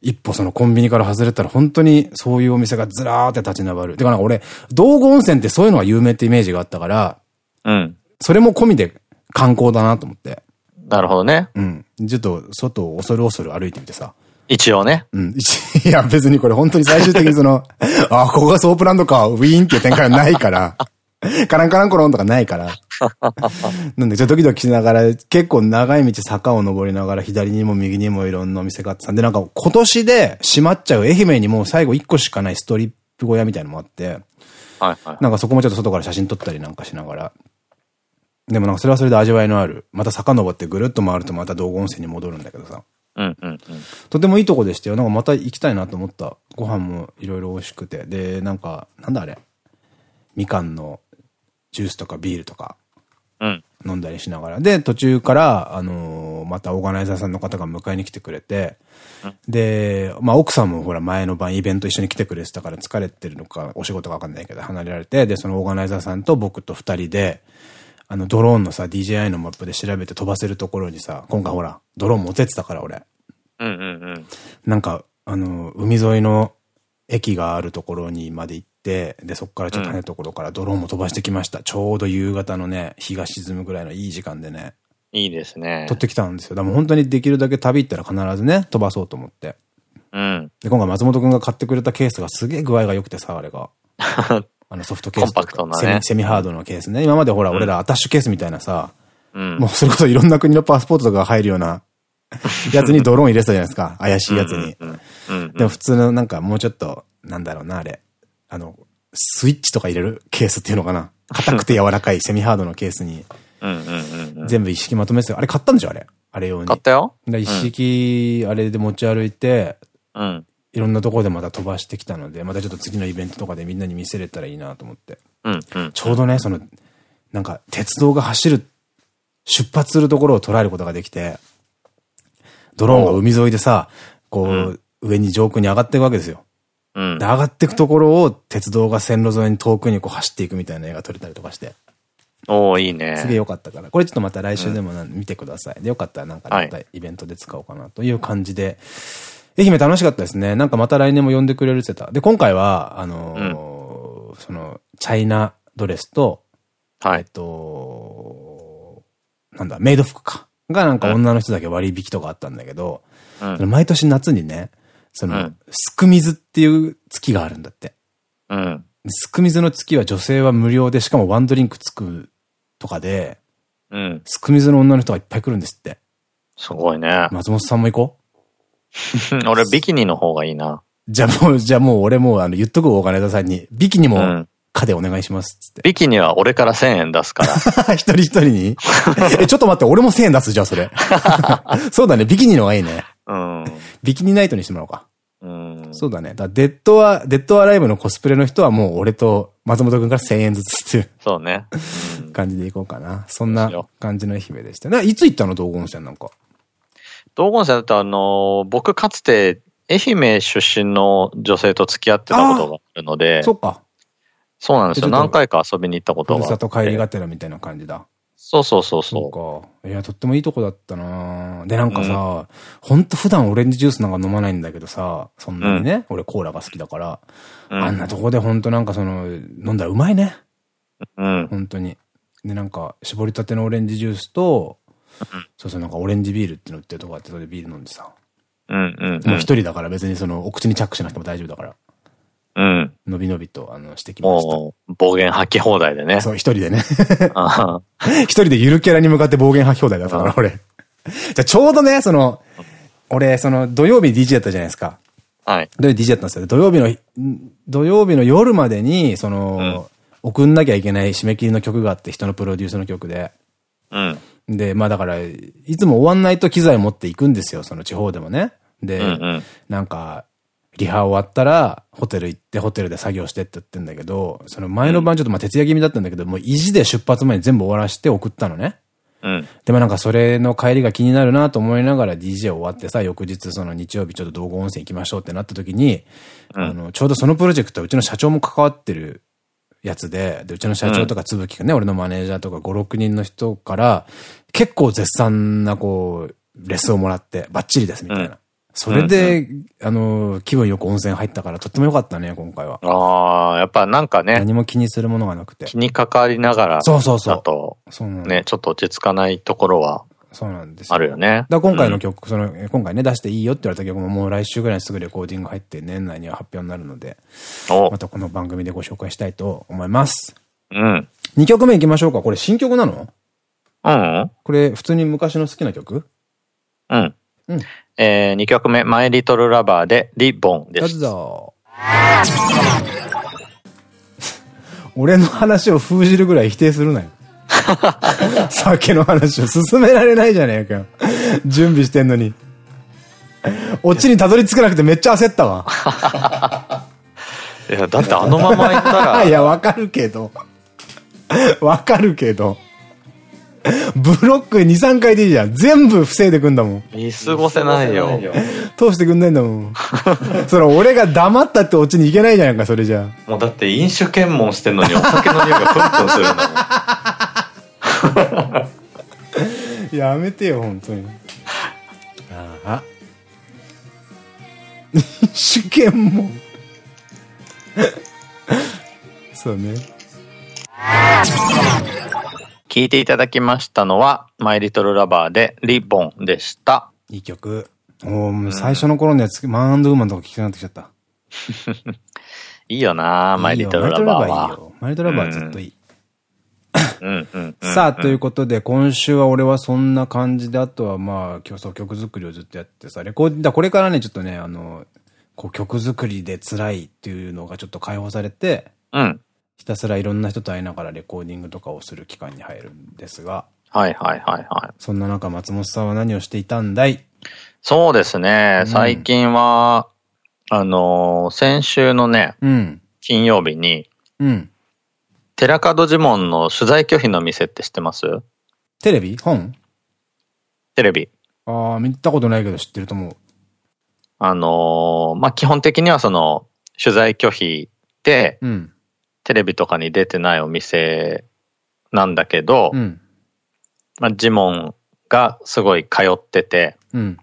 一歩そのコンビニから外れたら本当にそういうお店がずらーって立ち並ぶ。てかなんか俺、道後温泉ってそういうのが有名ってイメージがあったから、うん。そそれも込みで観光だなと思って。なるほどね。うん。ちょっと外を恐る恐る歩いてみてさ。一応ね。うん。[LAUGHS] いや、別にこれ本当に最終的にその、[LAUGHS] あ、ここがソープランドか、ウィーンっていう展開はないから、[LAUGHS] カランカランコロンとかないから。なんで、ちょっとドキドキしながら、結構長い道坂を登りながら、左にも右にもいろんなお店があってたんで、なんか今年で閉まっちゃう愛媛にもう最後1個しかないストリップ小屋みたいなのもあって、はいはい。なんかそこもちょっと外から写真撮ったりなんかしながら。でもなんかそれはそれで味わいのある。また坂登ってぐるっと回るとまた道後温泉に戻るんだけどさ。うんうんうん。とてもいいとこでしたよ。なんかまた行きたいなと思った。ご飯もいろいろ美味しくて。で、なんか、なんだあれ。みかんのジュースとかビールとかうん。飲んだりしながら。で、途中から、あのーまたオーガナイザーさんの方が迎えに来てくれて、で、まあ奥さんもほら前の晩イベント一緒に来てくれてたから疲れてるのか、お仕事かわかんないけど離れられて、で、そのオーガナイザーさんと僕と二人で、あのドローンのさ、DJI のマップで調べて飛ばせるところにさ、今回ほら、ドローン持ってってたから俺。うんうんうん。なんか、あの、海沿いの駅があるところにまで行って、で、そこからちょっと離れたところからドローンも飛ばしてきました。ちょうど夕方のね、日が沈むぐらいのいい時間でね、いいですね撮。ってきたんですよ。だからもう本当にできるだけ旅行ったら必ずね、飛ばそうと思って。うん。で、今回松本くんが買ってくれたケースがすげえ具合が良くてさ、あれが。[LAUGHS] あのソフトケースコンパクトなねセミ、セミハードのケースね。今までほら、俺らアタッシュケースみたいなさ、うん。もうそれこそいろんな国のパスポートとかが入るような [LAUGHS] やつにドローン入れてたじゃないですか。怪しいやつに。でも普通のなんかもうちょっと、なんだろうな、あれ。あの、スイッチとか入れるケースっていうのかな。硬くて柔らかい [LAUGHS] セミハードのケースに。全部一式まとめてた。あれ買ったんでしょあれ。あれ用に。買ったよで一式、あれで持ち歩いて、うん。いろんなところでまた飛ばしてきたので、またちょっと次のイベントとかでみんなに見せれたらいいなと思って。うんうん。ちょうどね、その、なんか鉄道が走る、出発するところを捉えることができて、ドローンが海沿いでさ、こう、上に上空に上がっていくわけですよ。うんで、。上がっていくところを鉄道が線路沿いに遠くにこう走っていくみたいな絵が撮れたりとかして、おー、いいね。すげえ良かったから、これちょっとまた来週でもな見てください。で、よかったらなんかまたイベントで使おうかなという感じで、愛媛楽しかったですね。なんかまた来年も呼んでくれるって言ってた。で、今回は、あのーその、チャイナドレスと、えっはい。と、なんだ、メイド服か。がなんか女の人だけ割引とかあったんだけど、うん。毎年夏にね、その、うんすく水っていう月があるんだって。うん。すく水の月は女性は無料で、しかもワンドリンクつくとかで、うん。すく水の女の人がいっぱい来るんですって。すごいね。松本さんも行こう [LAUGHS] 俺、ビキニの方がいいな。じゃあもう、じゃあもう俺もうあの言っとくオーガナイザーさんに、ビキニもうん。課でお願いしますっつって。ビキニは俺から1000円出すから。[LAUGHS] 一人一人に？[LAUGHS] え、ちょっと待って、俺も1000円出すじゃあそれ。そうだね、ビキニの方がいいね。うん。ビキニナイトにしてもらおうか。うん。そうだね。だデッドは、デッドアライブのコスプレの人はもう俺と松本くんから1000円ずつっていうそうね。うん感じでいこうかな。そんな感じの愛媛でした。ないつ行ったの道後温泉なんか。道後温泉だとあの、僕かつて愛媛出身の女性と付き合ってたことがあるので、そっか。そうなんですよ。何回か遊びに行ったことが。ふるさと帰りがてらみたいな感じだ。そうそうそうそそうか。いや、とってもいいとこだったなで、なんかさ、ほんと普段オレンジジュースなんか飲まないんだけどさ、そんなにね、俺コーラが好きだから、う。うん。あんなとこでほんとなんかその、飲んだらうまいね。うん。本当に。で、なんか、絞りたてのオレンジジュースと、そうそう、なんかオレンジビールっての売ってるとこあって、それでビール飲んでさ。うん。うん。もう一人だから別にその、お口にチャックしなくても大丈夫だから、うん。のびのびと、あの、してきました。もう、暴言吐き放題でね。そう、一人でね。[LAUGHS] あ一人でゆるキャラに向かって暴言吐き放題だったから、俺。じゃあちょうどね、その、俺、その、土曜日 DJ だったじゃないですか。はい。土曜日 DJ だったんですよ。土曜日の、ん土曜日の夜までに、その、送んなきゃいけない締め切りの曲があって、人のプロデュースの曲で。うん。で、まあだから、いつも終わんないと機材持っていくんですよ、その地方でもね。で、うんうんなんか、リハ終わったら、ホテル行って、ホテルで作業してって言ってんだけど、その前の晩ちょっとまあ徹夜気味だったんだけど、もう意地で出発前に全部終わらして送ったのね。うん。でもなんかそれの帰りが気になるなと思いながら DJ 終わってさ、翌日その日曜日ちょっと道後温泉行きましょうってなった時に、うんあの、ちょうどそのプロジェクトはうちの社長も関わってるやつで、で、うちの社長とかつぶきがね、俺のマネージャーとか5、6人の人から、結構絶賛なこう、レッスンをもらって、バッチリですみたいな。うんそれで、あの、気分よく温泉入ったからとってもよかったね、今回は。ああ、やっぱなんかね、何も気にするものがなくて。気にかかりながら、そうそうそうだと、そうね、ちょっと落ち着かないところはそうなんですよあるよね。だから今回の曲、その、今回ね、出していいよって言われた曲ももう来週ぐらいにすぐレコーディング入って年内には発表になるので、おまたこの番組でご紹介したいと思います。うん。2曲目いきましょうか。これ新曲なの？うんこれ普通に昔の好きな曲？うん。うんえー、2曲目、マイリトルラバーでリボンでどうす。ぞ。[LAUGHS] 俺の話を封じるぐらい否定するなよ。[LAUGHS] 酒の話を進められないじゃねえかよ。準備してんのに。オチにたどり着けなくてめっちゃ焦ったわ。[LAUGHS] いや、だってあのまま行ったら、[LAUGHS] いや、わかるけど。わかるけど。ブロック2、3回でいいじゃん。全部防いでくんだもん。見過ごせないよ。通してくんないんだもん。それ俺が黙ったってオチにいけないじゃんか、それじゃもうだって飲酒検問してんのにお酒の匂いがプンプンするんだもん。やめてよ、本当に。ああ。[LAUGHS] 主権も。[LAUGHS] そうね。聞いていただきましたのは、マイリトルラバーでリボンでした。いい曲。おーもう最初の頃のやつ、マンウーマンとか聞きたくなってきちゃった。[LAUGHS] いいよなマイリトルラバーいいよは。マイリトルラバーいいよ。マイリトルラバーはずっといい。さあ、ということで、今週は俺はそんな感じで、あとはまあ、競争曲作りをずっとやってさ、レコーディだこれからね、ちょっとね、あの、こう曲作りで辛いっていうのがちょっと解放されて、うん。ひたすらいろんな人と会いながらレコーディングとかをする期間に入るんですが、はいはいはいはい。そんな中、松本さんは何をしていたんだい？そうですね。うん最近は、あのー先週のね、うん。金曜日に、うん。寺門ジモンの取材拒否の店って知ってます？テレビ？本？テレビ。ああ、見たことないけど知ってると思う。あのーまあ、基本的にはその、取材拒否で、うん。テレビとかに出てないお店なんだけど、うん。まあ、ジモンがすごい通ってて、うん。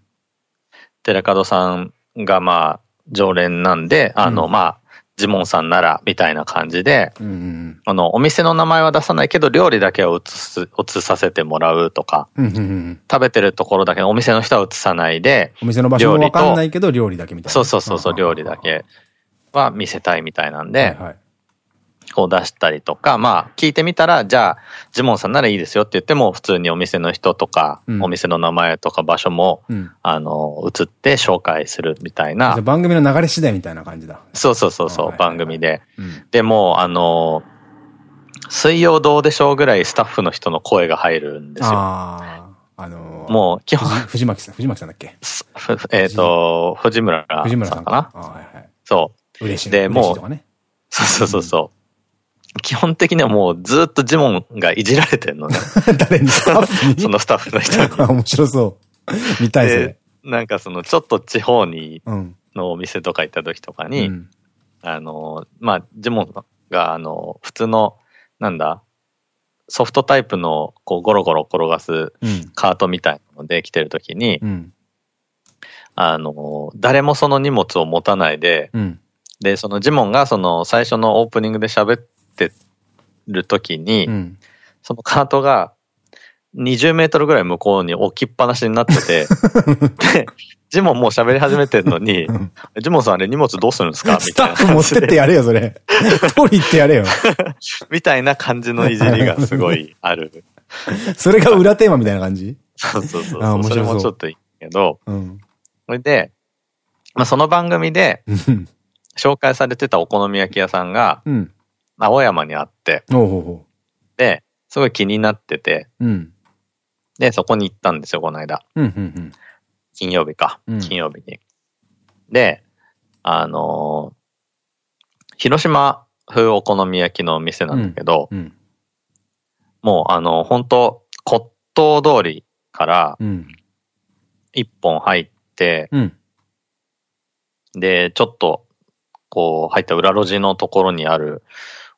寺門さんがまあ、常連なんで、あの、うんまあ、ジモンさんなら、みたいな感じで、うん。うん。あの、お店の名前は出さないけど、料理だけを映す、映させてもらうとか。食べてるところだけ、お店の人は映さないで、お店の場所もわかんないけど、料理だけみたいな。そうそうそうそう、料理だけは見せたいみたいなんで、はいはい。こう出したりとか、まあ、聞いてみたら、じゃあ、ジモンさんならいいですよって言っても、普通にお店の人とか、うんお店の名前とか場所も、うん。あの、映って紹介するみたいな、番組の流れ次第みたいな感じだ。そうそうそうそう、番組で。うん。でもう、あの、水曜どうでしょうぐらいスタッフの人の声が入るんですよ。あのー、もう、基本、藤藤巻さん、藤巻さんだっけ？ふえっ、と、藤村さんかな？藤村さんか。ああ、はいはい。そう。嬉しい。でもう。そうそうそうそう。基本的にはもうずっとジモンがいじられてんのね。[LAUGHS] 誰にスタッフに？その [LAUGHS] スタッフの人に。あ [LAUGHS] 面白そう。見たいそでれ。、なんかそのちょっと地方に、うん。のお店とか行った時とかうに、ん。あの、まあ、ジモンが、あの、普通の、なんだ、ソフトタイプの、こう、ゴロゴロ転がすうん。カートみたいなので来てる時に、うん。あの、誰もその荷物を持たないで、うん。で、そのジモンがその最初のオープニングで喋ってる時に、うん。そのカートが20メートルぐらい向こうに置きっぱなしになってて、[LAUGHS] で、ジモンもう喋り始めてるのに、んジモンさんあれ荷物どうするんですか？みスたいなタッフ持ってってやれよ、それ。取り行ってやれよ。[LAUGHS] みたいな感じのいじりがすごいある。[LAUGHS] それが裏テーマみたいな感じ？そうそうそうそうそれもちょっといいけど、うん。それで、まあ、その番組でうん。紹介されてたお好み焼き屋さんがうん。青山にあって、で、すごい気になってて、う。うん。で、そこに行ったんですよ、この間。金曜日か。うん金曜日に。で、あのー広島風お好み焼きの店なんだけど、うん。うん。もうあの、本当骨董通りからうん。一本入って、うん。で、ちょっと、こう、入った裏路地のところにある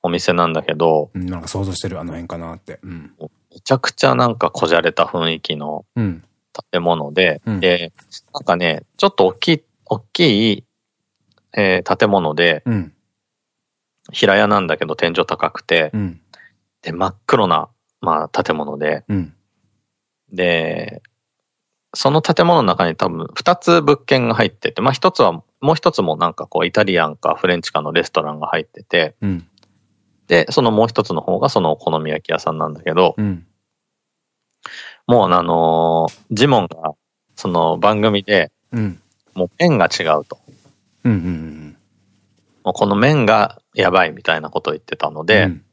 お店なんだけど、うん。なんか想像してる、あの辺かなって。うん。めちゃくちゃなんかこじゃれた雰囲気のうん。建物で、うんで、なんかね、ちょっと大きい、大きい、えー建物で、うん。平屋なんだけど天井高くて、うん。で、真っ黒な、まあ、建物で、うん。で、その建物の中に多分二つ物件が入ってて、まあ一つは、もう一つもなんかこうイタリアンかフレンチかのレストランが入ってて、うん。で、そのもう一つの方がそのお好み焼き屋さんなんだけど、うん。もうあのージモンがその番組でうん。もう麺が違うと。うん。うん。もうこの麺がやばいみたいなことを言ってたので、うん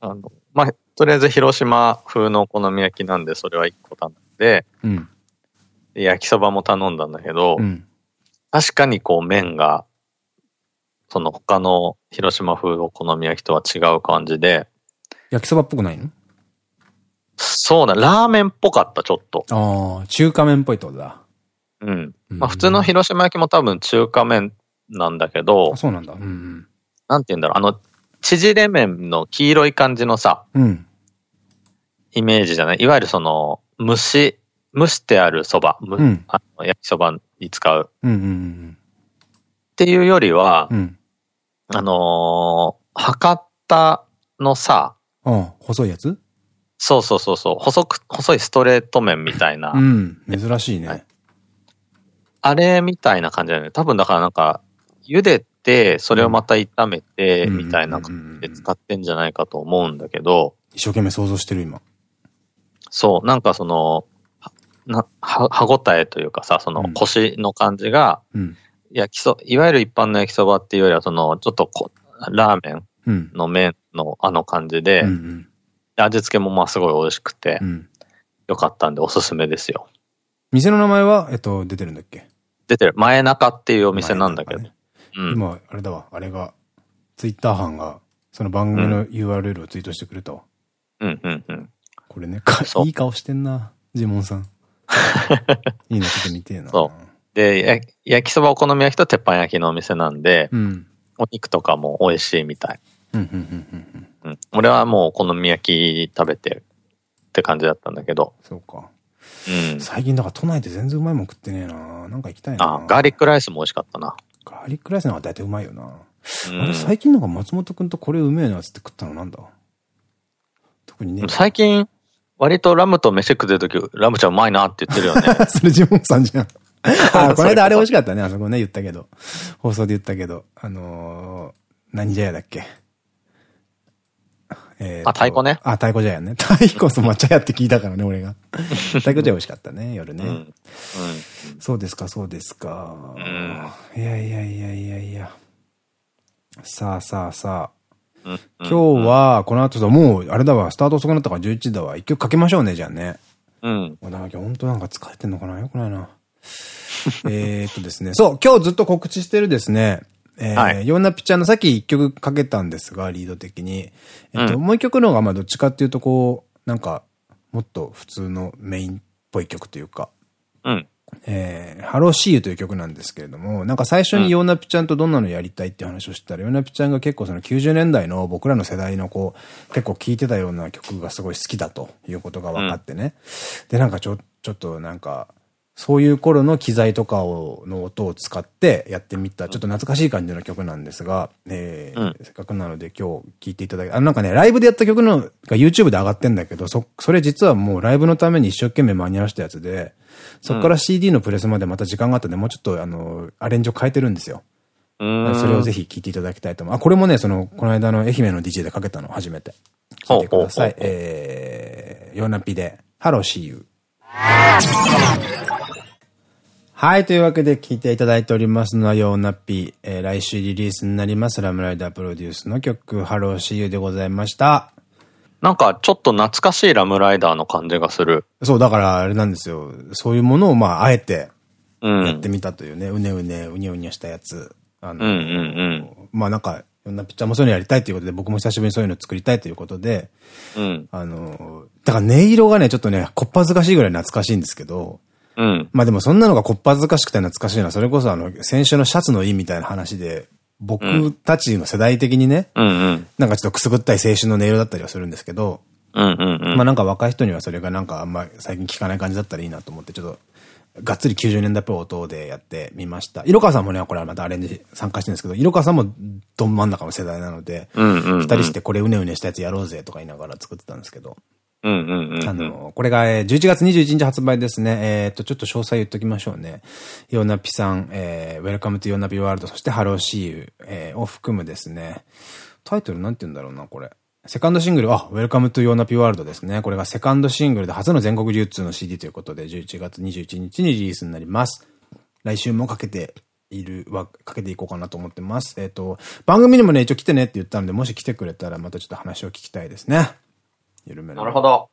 あの、まあ、とりあえず広島風のお好み焼きなんでそれは一個頼んで、うん。で焼きそばも頼んだんだけど、うん。確かにこう麺が、その他の広島風お好み焼きとは違う感じで、焼きそばっぽくないの？そうだ、ラーメンっぽかった、ちょっと。ああ、中華麺っぽいってことだ。うん。うんまあ普通の広島焼きも多分中華麺なんだけどあ、そうなんだ。うん。なんて言うんだろう、あの、縮れ麺の黄色い感じのさ、うん。イメージじゃない？いわゆるその、蒸し、蒸してあるそば、むうん焼きそばに使ううん。うん。っていうよりは、うん。あのー博多のさ、ああ、細いやつ？そうそうそうそう、細く、細いストレート麺みたいな、うん。珍しいはねい。あれみたいな感じだよね。多分だからなんか、茹でて、それをまた炒めて、うんみたいな感じで使ってんじゃないかと思うんだけど、一生懸命想像してる今。そう、なんかその、はな、は、歯ごたえというかさ、そのうん腰の感じが、うん。焼きそ、いわゆる一般の焼きそばっていうよりは、その、ちょっとこ、ラーメンうん。の麺のあの感じで、うん。で味付けもまあすごい美味しくてう、ん。よかったんでおすすめですよ。店の名前は、えっと、出てるんだっけ？出てる、前中っていうお店なんだけど。ねうん。今、あれだわ。あれが、ツイッター班が、その番組の URL をツイートしてくれたわ。うん、うん、うん。これね、いい顔してんな、ジモンさん。[LAUGHS] いいな、ちょっと見てえな。そで、や焼きそばお好み焼きと鉄板焼きのお店なんで、うん。お肉とかも美味しいみたい。うん、うん、うん、うん。うん。俺はもうお好み焼き食べてって感じだったんだけど。そうか。うん。最近だから都内で全然うまいもん食ってねえな。なんか行きたいな。あ、ガーリックライスも美味しかったな。ガーリックライスの方が大体うまいよな。うんあれ、最近なんか松本くんとこれうめえなっつって食ったのなんだ？特にね。最近、割とラムと飯食ってるとき、ラムちゃんうまいなって言ってるよね。[LAUGHS] それジモンさんじゃん。[LAUGHS] あ、この間あれ美味しかかったね。あそこね、言ったけど。放送で言ったけど。あのー、何茶屋だっけ？えあ太鼓ねあ、太鼓茶屋ね。太鼓そ抹茶屋って聞いたからね、俺が。[LAUGHS] 太鼓茶屋美味しかったね、夜ね。うん。うん。そうですか、そうですか。いやいやいやいやいや。さあさあさあ。うん。今日は、この後さ、もう、あれだわ、スタート遅くなったから11時だわ。一曲かけましょうね、じゃあね。うん。なんか本当なんか疲れてんのかな？よくないな。えーっとですね。そう、今日ずっと告知してるですね。えーはいヨンナピちゃんのさっき一曲かけたんですが、リード的に。えっと、うんもう一曲の方が、まあどっちかっていうとこう、なんか、もっと普通のメインっぽい曲というか、うん。えー、ハローシーユという曲なんですけれども、なんか最初にヨーナピちゃんとどんなのやりたいって話をしたら、ヨーナピちゃんが結構その90年代の僕らの世代のこう、結構聴いてたような曲がすごい好きだということが分かってね。うん、で、なんかちょ、ちょっとなんか、そういう頃の機材とかを、の音を使ってやってみた、ちょっと懐かしい感じの曲なんですが、えー、うん、せっかくなので今日聴いていただき、あのなんかね、ライブでやった曲のが YouTube で上がってんだけど、そ、それ実はもうライブのために一生懸命間に合わせたやつで、そこから CD のプレスまでまた時間があったんで、もうちょっとあの、アレンジを変えてるんですよ。それをぜひ聴いていただきたいと思う。あ、これもね、その、この間の愛媛の DJ でかけたの初めて。聴いてください。えー、ヨーナピで、 Hello See You。はい。というわけで聞いていただいておりますのは、ヨーナピ、えー、来週リリースになります、 RAM RIDER プロデュースの曲、 Hello See You でございました。なんか、ちょっと懐かしいラムライダーの感じがする。そう、だからあれなんですよ。そういうものを、まあ、あえて、やってみたというね、うん、うねうね、うにゃうにゃしたやつ。あの、うんうんうん、まあなんか、ヨナピッチャーもそういうのやりたいということで、僕も久しぶりにそういうの作りたいということで、うん、あの、だから音色がね、ちょっとね、こっぱずかしいぐらい懐かしいんですけど、うん。まあでもそんなのがこっぱずかしくて懐かしいのは、それこそあの、先週のシャツのいいみたいな話で、僕たちの世代的にね、うんうん、なんかちょっとくすぐったい青春の音色だったりはするんですけど、まあなんか若い人にはそれがなんかあんま最近聞かない感じだったらいいなと思って、ちょっと、がっつり90年代っぽい音でやってみました。色川さんもね、これはまたアレンジ参加してるんですけど、色川さんもど真ん中の世代なので、二人してこれうねうねしたやつやろうぜとか言いながら作ってたんですけど、あの、これが、えー、11月21日発売ですね。えっと、ちょっと詳細言っときましょうね。ヨナピさん、えー、Welcome to ヨナピワールド、そして Hello See You、えー、を含むですね。タイトルなんて言うんだろうな、これ。セカンドシングル、あ、Welcome to ヨナピワールドですね。これがセカンドシングルで初の全国流通の CD ということで、11月21日にリリースになります。来週もかけているは、かけていこうかなと思ってます。えっ、と、番組にもね、一応来てねって言ったんで、もし来てくれたらまたちょっと話を聞きたいですね。緩めなるほど。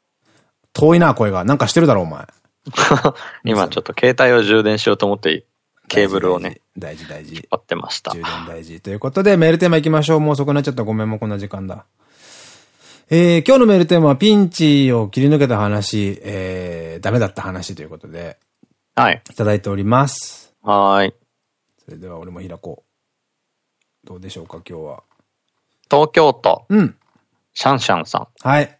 遠いな、声が。なんかしてるだろ、お前。[LAUGHS] 今ちょっと携帯を充電しようと思って、ケーブルをね。大事大事。引っ張ってました。充電大事。ということで、メールテーマ行きましょう。もう遅くなっちゃった。ごめん、もうこんな時間だ。えー、今日のメールテーマはピンチを切り抜けた話、えー、ダメだった話ということで。はい。いただいております。はい。それでは俺も開こう。どうでしょうか、今日は。東京都。うん。シャンシャンさん。はい。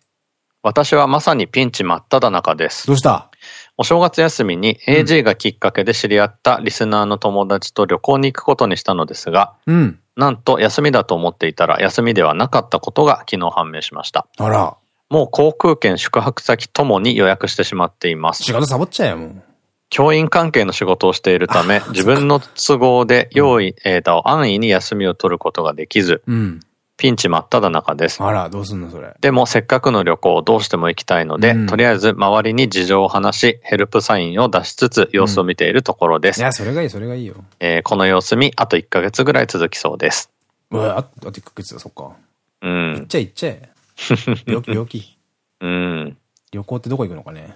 私はまさにピンチ真っ只中です。どうした？お正月休みに AG がきっかけで知り合ったリスナーの友達と旅行に行くことにしたのですが、うん、なんと休みだと思っていたら休みではなかったことが昨日判明しました。あら。もう航空券宿泊先ともに予約してしまっています。仕事サボっちゃえよ、もう。教員関係の仕事をしているため、自分の都合で用意、えー、安易に休みを取ることができず、うん、ピンチ真っ只中です。あら、どうすんのそれ？でもせっかくの旅行をどうしても行きたいので、うん、とりあえず周りに事情を話し、ヘルプサインを出しつつ様子を見ているところです。うん、いや、それがいい、それがいいよ。えー、この様子見、あと1ヶ月ぐらい続きそうです。うわ、あと1ヶ月だ、そっか。うん。行っちゃえ、行っちゃえ。[LAUGHS] 病気、病気。うん。旅行ってどこ行くのかね。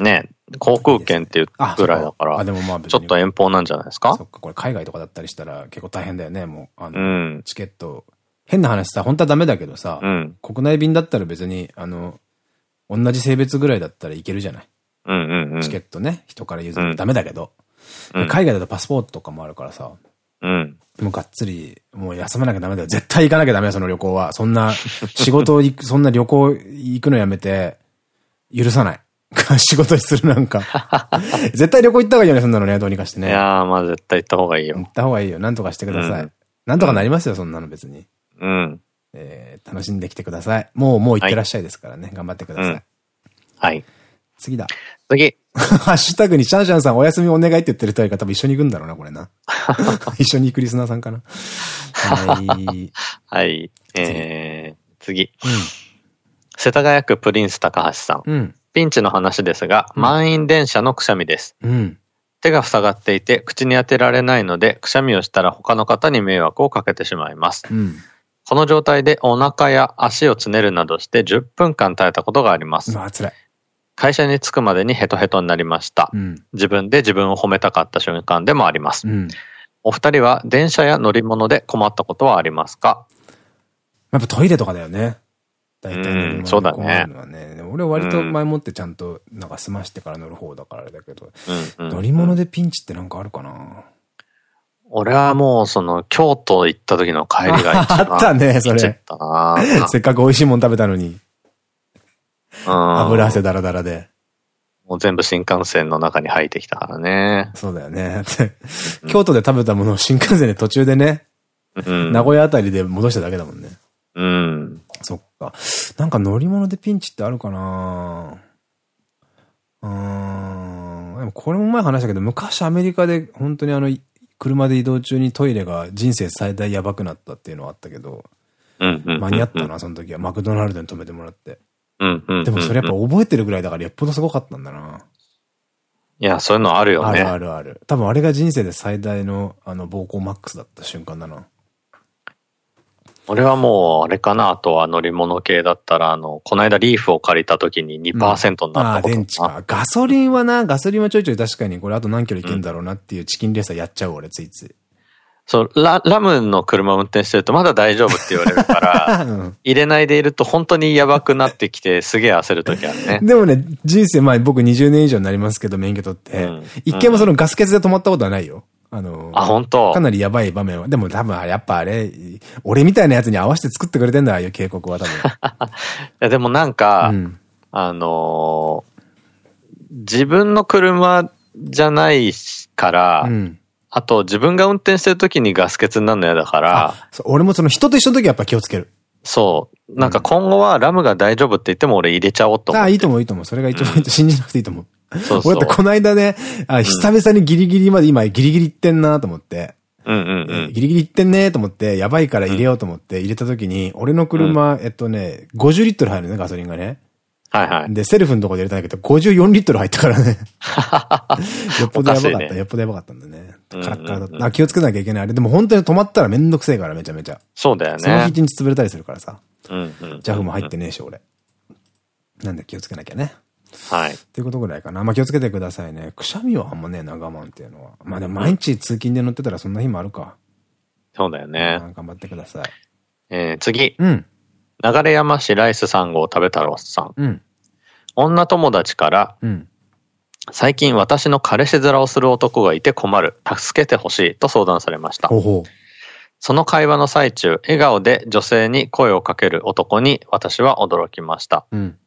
ね航空券っていうぐらいだから、ちょっと遠方なんじゃないですか？そっか、これ海外とかだったりしたら結構大変だよね、もう。あの、うん、チケット変な話さ、本当はダメだけどさ、うん、国内便だったら別に、あの、同じ性別ぐらいだったらいけるじゃない？チケットね、人から譲るダメだけど、うん、海外だとパスポートとかもあるからさ、うん。もうがっつり、もう休まなきゃダメだよ。絶対行かなきゃダメよ、その旅行は。そんな、[LAUGHS] 仕事行く、そんな旅行行くのやめて、許さない。[LAUGHS] 仕事するなんか。[LAUGHS] 絶対旅行行った方がいいよね、そんなのね、どうにかしてね。いやー、まあ絶対行った方がいいよ。行った方がいいよ。なんとかしてください。うん、なんとかなりますよ、そんなの別に。うん。えー、楽しんできてください。もう、もう行ってらっしゃいですからね。はい、頑張ってください。うん、はい。次だ。次。[LAUGHS] ハッシュタグにシャンシャンさんお休みお願いって言ってる人が多分一緒に行くんだろうな、これな。[LAUGHS] 一緒に行くリスナーさんかな。はい。はい。えー、次。うん、世田谷区プリンス高橋さん。うん、ピンチの話ですが、満員電車のくしゃみです。うん、手が塞がっていて口に当てられないので、くしゃみをしたら他の方に迷惑をかけてしまいます。うんこの状態でお腹や足をつねるなどして10分間耐えたことがあります。まあ、辛い。会社に着くまでにヘトヘトになりました。うん、自分で自分を褒めたかった瞬間でもあります。うん、お二人は電車や乗り物で困ったことはありますか？やっぱトイレとかだよね。大体乗り物にそうだね俺は割と前もってちゃんとなんか済ましてから乗る方だからあれだけど、うんうん乗り物でピンチってなんかあるかな？俺はもう、その、京都行った時の帰りが一番。[LAUGHS] あったねそれせっかく美味しいもん食べたのに、うん。油汗だらだらで。もう全部新幹線の中に入ってきたからね。そうだよね。京都で食べたものを新幹線で途中でね、うん。名古屋あたりで戻しただけだもんね。うん。そっか。なんか乗り物でピンチってあるかなうーん。でもこれも前話したけど、昔アメリカで本当にあの、車で移動中にトイレが人生最大やばくなったっていうのはあったけど。間に合ったな、その時は。マクドナルドに止めてもらって。でもそれやっぱ覚えてるぐらいだからよっぽどすごかったんだな。いや、そういうのあるよあね。るあるある。多分あれが人生で最大のあの、暴行マックスだった瞬間だな。俺はもう、あれかな、あとは乗り物系だったら、あの、この間リーフを借りた時に2%になああ、ったこと電池か。ガソリンはな、ガソリンはちょいちょい確かにこれあと何キロいけんだろうなっていうチキンレーサーやっちゃう俺ついつい。そう、ラ、ラムの車運転してるとまだ大丈夫って言われるから、[LAUGHS] うん入れないでいると本当にやばくなってきて、すげえ焦る時あるね。[LAUGHS] でもね、人生、まあ僕20年以上になりますけど、免許取って、うん一回もそのガス欠で止まったことはないよ。あの、あ、本当かなりやばい場面は。でも多分、やっぱあれ、俺みたいなやつに合わせて作ってくれてんだ、ああいう警告は多 [LAUGHS] いや、でもなんか、分。うん。あのー自分の車じゃないから、うん。あと自分が運転してる時にガス欠になるの嫌だから、俺もその人と一緒の時はやっぱ気をつける。そう。なんか今後はラムが大丈夫って言っても俺入れちゃおうと思ああ、って。いいと思う、いいと思う。それが一番いいと、信じなくていいと思う。そうそう。俺だってこの間ね、あ久々にギリギリまで今ギリギリ行ってんなと思って。うんうんうん。ギリギリ行ってんねと思って、やばいから入れようと思って入れた時に、俺の車、えっとね、50リットル入るね、ガソリンがね。はいはい。で、セルフのとこで入れたんだけど、54リットル入ったからね。[LAUGHS] よっぽどやばかった。ねよっぽどやばかったんだね。カラッカラだった。あ、気をつけなきゃいけない。あれ、でも本当に止まったらめんどくせえから、めちゃめちゃ。そうだよね。その日一日潰れたりするからさ。うんうん。ジャフも入ってねえし、俺。なんで気をつけなきゃね。はい。っていうことぐらいかな。まあ気をつけてくださいね。くしゃみはあんまねえな、我慢っていうのは。まあでも毎日通勤で乗ってたらそんな日もあるか。そうだよね。頑張ってください。えー次。うん。流山市ライス3号食べ太郎さん。うん。女友達から、うん。最近私の彼氏面をする男がいて困る。助けてほしい。と相談されました。ほうほその会話の最中、笑顔で女性に声をかける男に私は驚きました。う。うん。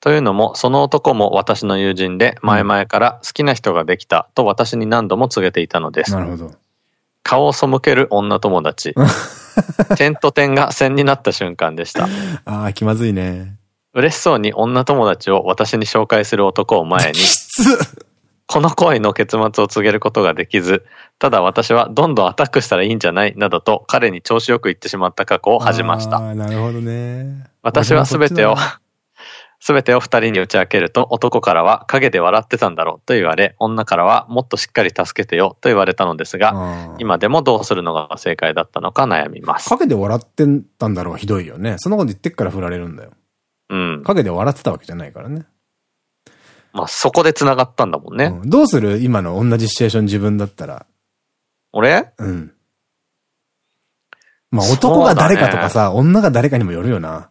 というのも、その男も私の友人で、前々から好きな人ができたと私に何度も告げていたのですな。るほど。顔を背ける女友達。[LAUGHS] 点と点が線になった瞬間でした。ああ、気まずいね。嬉しそうに女友達を私に紹介する男を前に、この恋の結末を告げることができず、ただ私はどんどんアタックしたらいいんじゃない？などと彼に調子よく言ってしまった過去を恥じました。ああ、なるほどね。私はすべてをすべてを二人に打ち明けると男からは陰で笑ってたんだろうと言われ、女からはもっとしっかり助けてよと言われたのですが、今でもどうするのが正解だったのか悩みます。影で笑ってたんだろうひどいよね。そんなこと言ってっから振られるんだよ。うん。影で笑ってたわけじゃないからね。まあそこで繋がったんだもんね。うんどうする？今の同じシチュエーション自分だったら。俺？うん。まあ男が誰かとかさ、女が誰かにもよるよな。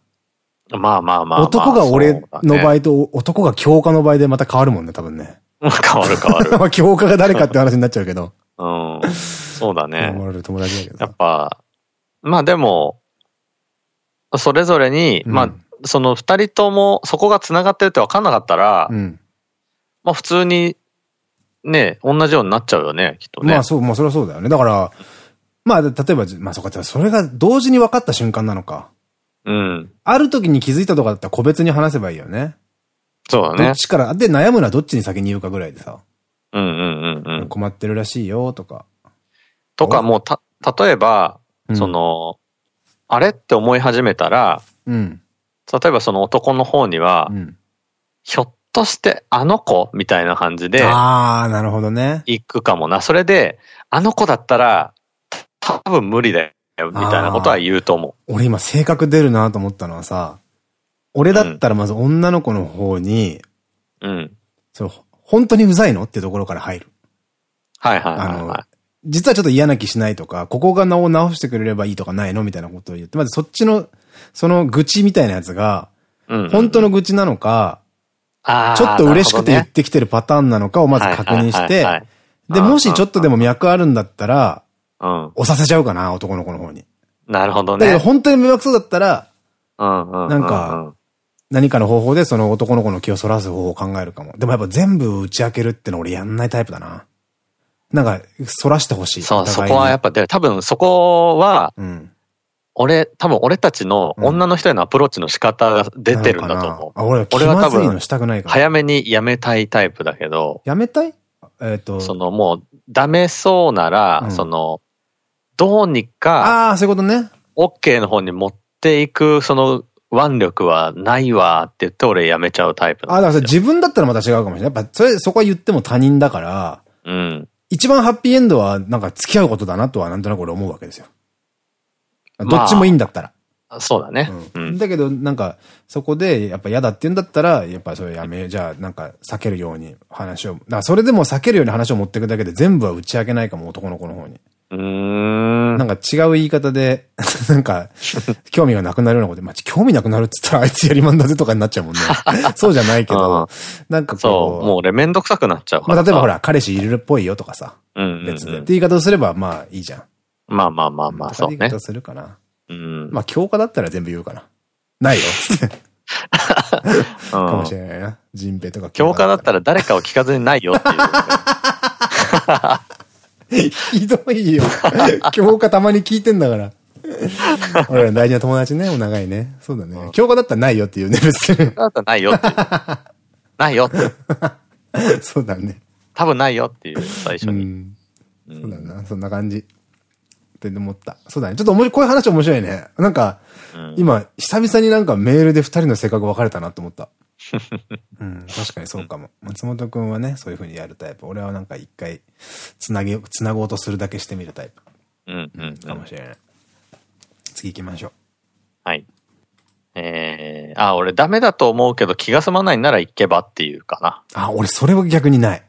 まあまあまあまあ。男が俺の場合。合と男が強化の場合でまた変わるもんね、多分ね。変わる変わる。[LAUGHS] まあ強化が誰かって話になっちゃうけど。うん。そうだね。友達だけどさやっぱ、まあでも、それぞれに、うんまあ、その二人ともそこが繋がってるって分かんなかったら、うん。まあ普通に、ね、同じようになっちゃうよね、きっとね。まあそう、まあそれはそうだよね。だから、まあ例えば、まあそうか、それが同時に分かった瞬間なのか。うん。ある時に気づいたとかだったら個別に話せばいいよね。そうだねどっ。ちから、で悩むのはどっちに先に言うかぐらいでさ。うんうんうんうん。困ってるらしいよとか。とかもうた、例えば、うんそ、の、あれって思い始めたら、うん。例えばその男の方には、うん。ひょっとしてあの子みたいな感じでああ、なるほどね。行くかもな。それで、あの子だったら、多分無理だよ、みたいなことは言うと思俺今性格出るなと思ったのはさ、俺だったらまず女の子の方に、う。うん。そう、本当にうざいのっていうところから入る。はいはいあのはいは実はちょっと嫌な気しないとか、ここが直直してくれればいいとかないのみたいなことを言って、まずそっちの、その愚痴みたいなやつが、本当の愚痴なのか、ちょっと嬉しくて言ってきてるパターンなのかをまず確認して、で、もしちょっとでも脈あるんだったら、うん。押させちゃうかな、男の子の方に。なるほどね。だけど本当に迷惑そうだったら、なんか、何かの方法でその男の子の気をそらす方法を考えるかも。でもやっぱ全部打ち明けるっての俺やんないタイプだな。なんか、そらしてほしい。そう、そこはやっぱ、で、多分そこは、うん、俺、多分俺たちの女の人へのアプローチの仕方が出てるんだと思う。あ、俺、俺は多分、早めにやめたいタイプだけど。やめたい？えっ、と。そのもう、ダメそうなら、うん、その、どうにか、ああ、そういうことね。OK の方に持っていく、その、腕力はないわって言って俺やめちゃうタイプあ、だから自分だったらまた違うかもしれない。やっぱ、それ、そこは言っても他人だから、うん。一番ハッピーエンドは、なんか付き合うことだなとはなんとなく俺思うわけですよ。どっちもいいんだったら。まあ、そうだね。うん。だけど、なんか、そこで、やっぱ嫌だって言うんだったら、やっぱそれやめ、じゃあ、なんか、避けるように話を、だそれでも避けるように話を持っていくだけで全部は打ち明けないかも、男の子の方に。うん。なんか違う言い方で、[LAUGHS] なんか、興味がなくなるようなことで、まあ、興味なくなるっつったらあいつやりまんだぜとかになっちゃうもんね。[LAUGHS] そうじゃないけど、なんかこう。そう、もう俺めんどくさくなっちゃうまあ、例えばほら、彼氏いるっぽいよとかさ。うん。別で。って言い方をすれば、まあいいじゃん。まあまあまあまあ、そうね。言い方するかな。うん。まあ、強化だったら全部言うかな。ないよ。[LAUGHS] かもしれないな。ジンペとか。強化だったら誰かを聞かずにないよっていう。[LAUGHS] ひどいよ。[LAUGHS] 強化たまに聞いてんだから。俺ら大事な友達ね、お長いね。そうだね。強化だったらないよっていうね、別に。だったらないよって。ないよって。[LAUGHS] そうだね。多分ないよっていう、最初に。うん。そうだな、そんな感じ。って思った。そうだね。ちょっとこういう話面白いね。なんか、うん、今、久々になんかメールで二人の性格分かれたなと思った。[LAUGHS] うん、確かにそうかも。松本くんはね、そういう風にやるタイプ。俺はなんか一回、つなげ、つなごうとするだけしてみるタイプ。うん、うん。かもしれない。次行きましょう。はい。えー、あ、俺ダメだと思うけど気が済まないなら行けばっていうかな。あ、俺それは逆にない。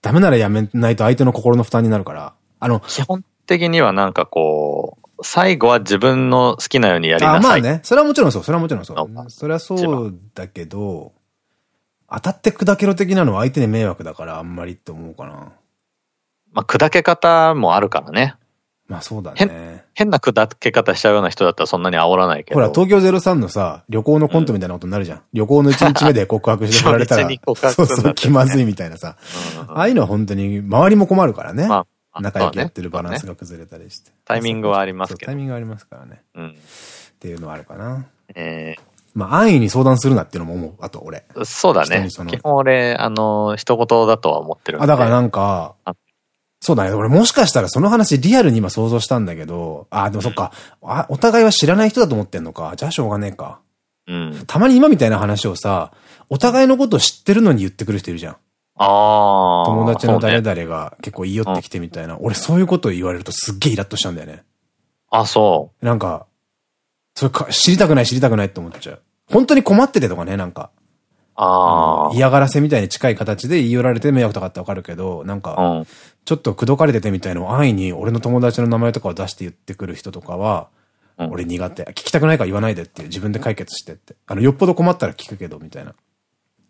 ダメならやめないと相手の心の負担になるから。あの、基本的にはなんかこう、最後は自分の好きなようにやりなさい。あ、まあね。それはもちろんそう。それはもちろんそう。それはそうだけど、当たって砕けろ的なのは相手に迷惑だからあんまりって思うかな。まあ、砕け方もあるからね。まあそうだね。変な砕け方しちゃうような人だったらそんなに煽らないけど。ほら、東京03のさ、旅行のコントみたいなことになるじゃん。うん、旅行の1日目で [LAUGHS] 告白して振られたら、[LAUGHS] そうそう、気まずいみたいなさ。ああいうのは本当に、周りも困るからね。まあ仲良くやってるバランスが崩れたりして。[LAUGHS] タイミングはありますけど。タイミングはありますからね。うん。っていうのはあるかな。ええまあ、安易に相談するなっていうのも思う。あと、俺。そうだね。基本俺、あの、一言だとは思ってるあ、だからなんか、そうだね。俺もしかしたらその話リアルに今想像したんだけど、あ、でもそっか、うん、あ、お互いは知らない人だと思ってんのか。じゃあしょうがねえか。うん。たまに今みたいな話をさ、お互いのことを知ってるのに言ってくる人いるじゃん。ああ。友達の誰々が結構言い寄ってきてみたいな。俺そういうこと言われるとすっげえイラッとしたんだよね。あ、そう。なんか、それか、知りたくない知りたくないって思っちゃう。本当に困っててとかね、なんか。ああ。嫌がらせみたいに近い形で言い寄られて迷惑とかってわかるけど、なんか、うん、ちょっと口説かれててみたいのを安易に俺の友達の名前とかを出して言ってくる人とかは、うん、俺苦手。聞きたくないから言わないでっていう。自分で解決してって。あの、よっぽど困ったら聞くけど、みたいな。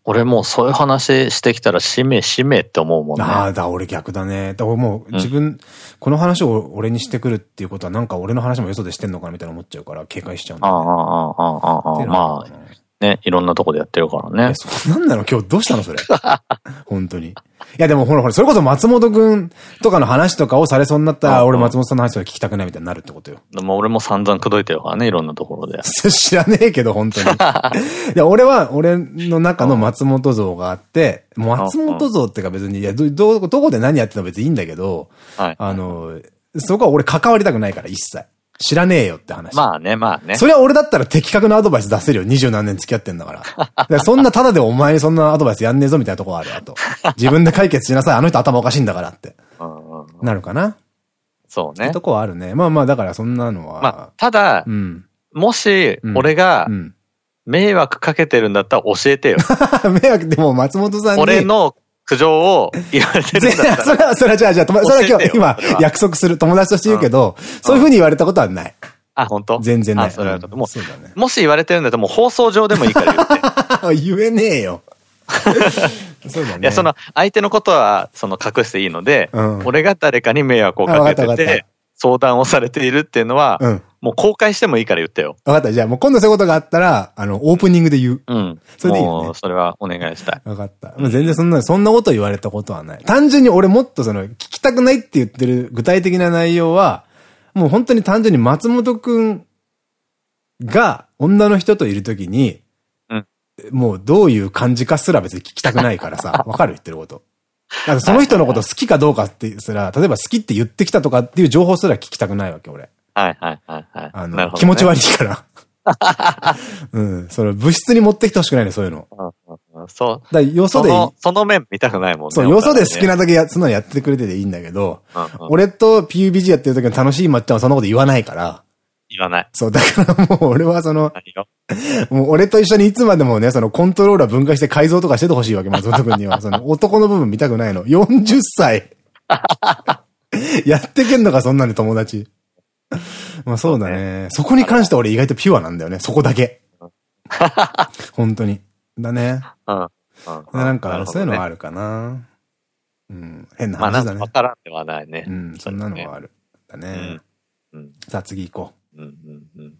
俺もうそういう話してきたら、使命、使命って思うもんね。ああ、だ、俺逆だね。だからもう自分、うん、この話を俺にしてくるっていうことは、なんか俺の話もよそでしてんのかなみたいな思っちゃうから、警戒しちゃうんだよ、ね。ああ、ああ、ああ、まあ、ね、いろんなとこでやってるからね。そなんなの？今日どうしたのそれ？[LAUGHS] 本当に。いやでもほらほら、それこそ松本くんとかの話とかをされそうになったら、俺松本さんの話とか聞きたくないみたいになるってことよ。[LAUGHS] でも俺も散々口説いてるからね、いろんなところで。[LAUGHS] 知らねえけど、本当に。いや、俺は、俺の中の松本像があって、松本像ってか別に、いや、ど、ど、どこで何やっても別にいいんだけど、はい、あの、そこは俺関わりたくないから、一切。知らねえよって話。まあね、まあね。それは俺だったら的確なアドバイス出せるよ。二十何年付き合ってんだから。か [LAUGHS] らそんなただでお前にそんなアドバイスやんねえぞみたいなとこあるあと。[LAUGHS] 自分で解決しなさい。あの人頭おかしいんだからって。なるかな？そうね。とこはあるね。まあまあ、だからそんなのは。まあ、ただ、うん、もし、俺が、迷惑かけてるんだったら教えてよ。[LAUGHS] 迷惑でも松本さんに。俺の苦情を言われてるんだったら。[LAUGHS] それは、それは、じゃあ、じゃあ、それは今日、今約束する友達として言うけど、そういうふうに言われたことはない。あ、本当？全然ない。あ、それはもう、ね。もし言われてるんだったらもう放送上でもいいから言って。[LAUGHS] 言えねえよ。[LAUGHS] そうだね。いや、その、相手のことは、その、隠していいので、うん俺が誰かに迷惑をかけてて、相談をされているっていうのは、うん。もう公開してもいいから言ってよ。わかった。じゃあもう今度そういうことがあったら、あの、オープニングで言う。うん。それでいいよねもう、それはお願いしたい。わかった。もう全然そんな、そんなこと言われたことはない。単純に俺もっとその、聞きたくないって言ってる具体的な内容は、もう本当に単純に松本くんが女の人といるときに、うんもうどういう感じかすら別に聞きたくないからさ、[LAUGHS] わかる言ってること。だからその人のこと好きかどうかってすら、例えば好きって言ってきたとかっていう情報すら聞きたくないわけ、俺。はいはいはいはい。あの、ね気持ち悪いから。[LAUGHS] うん。その物質に持ってきてほしくないね、そういうの。うんうそう。だよそでいいその、その面見たくないもんね。そう、よそで好きなおだけや、そんなのやってくれてていいんだけど。うんうん俺と PUBG やってる時の楽しいまっちゃんはそんなこと言わないから、言わない。そう、だからもう俺はその。もう俺と一緒にいつまでもね、そのコントローラー分解して改造とかしててほしいわけ、松本くんには。[LAUGHS] その男の部分見たくないの。40歳。[LAUGHS] やってけんのか、そんなんで友達。[LAUGHS] まあそうだね。そこに関しては俺意外とピュアなんだよね、そこだけ。[LAUGHS] 本当に。だね。うん。うん。なんか、そういうのはあるるかな。うん。変な話だねわ。からんではないね。うん、そんなのはある。だね。さあ次行こうん。うん。うん。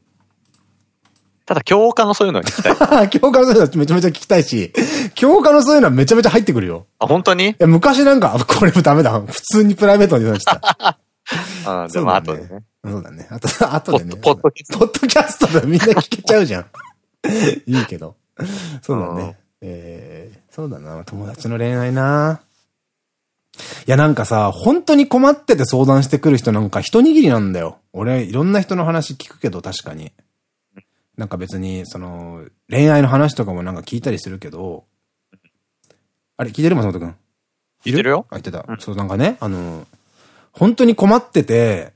ただ、教科のそういうのは聞きたい。う。[LAUGHS] 教科のそういうのめちゃめちゃ聞きたいし、教科のそういうのはめちゃめちゃ入ってくるよ。あ、本当に？いや、昔なんか、あこれもダメだ。普通にプライベートに話した。うん。でも、後でね。そうだね。あと、[LAUGHS] あとでね。ポッドポッドキャストポッドキャストでみんな聞けちゃうじゃん。[LAUGHS] いいけど。そうだね。えー、そうだな。友達の恋愛な。いや、なんかさ、本当に困ってて相談してくる人なんか一握りなんだよ。俺、いろんな人の話聞くけど、確かに。なんか別に、その、恋愛の話とかもなんか聞いたりするけど、あれ、聞いてる？松本くん。聞いてるよあ、言ってた。うんそう、なんかね、あの、本当に困ってて、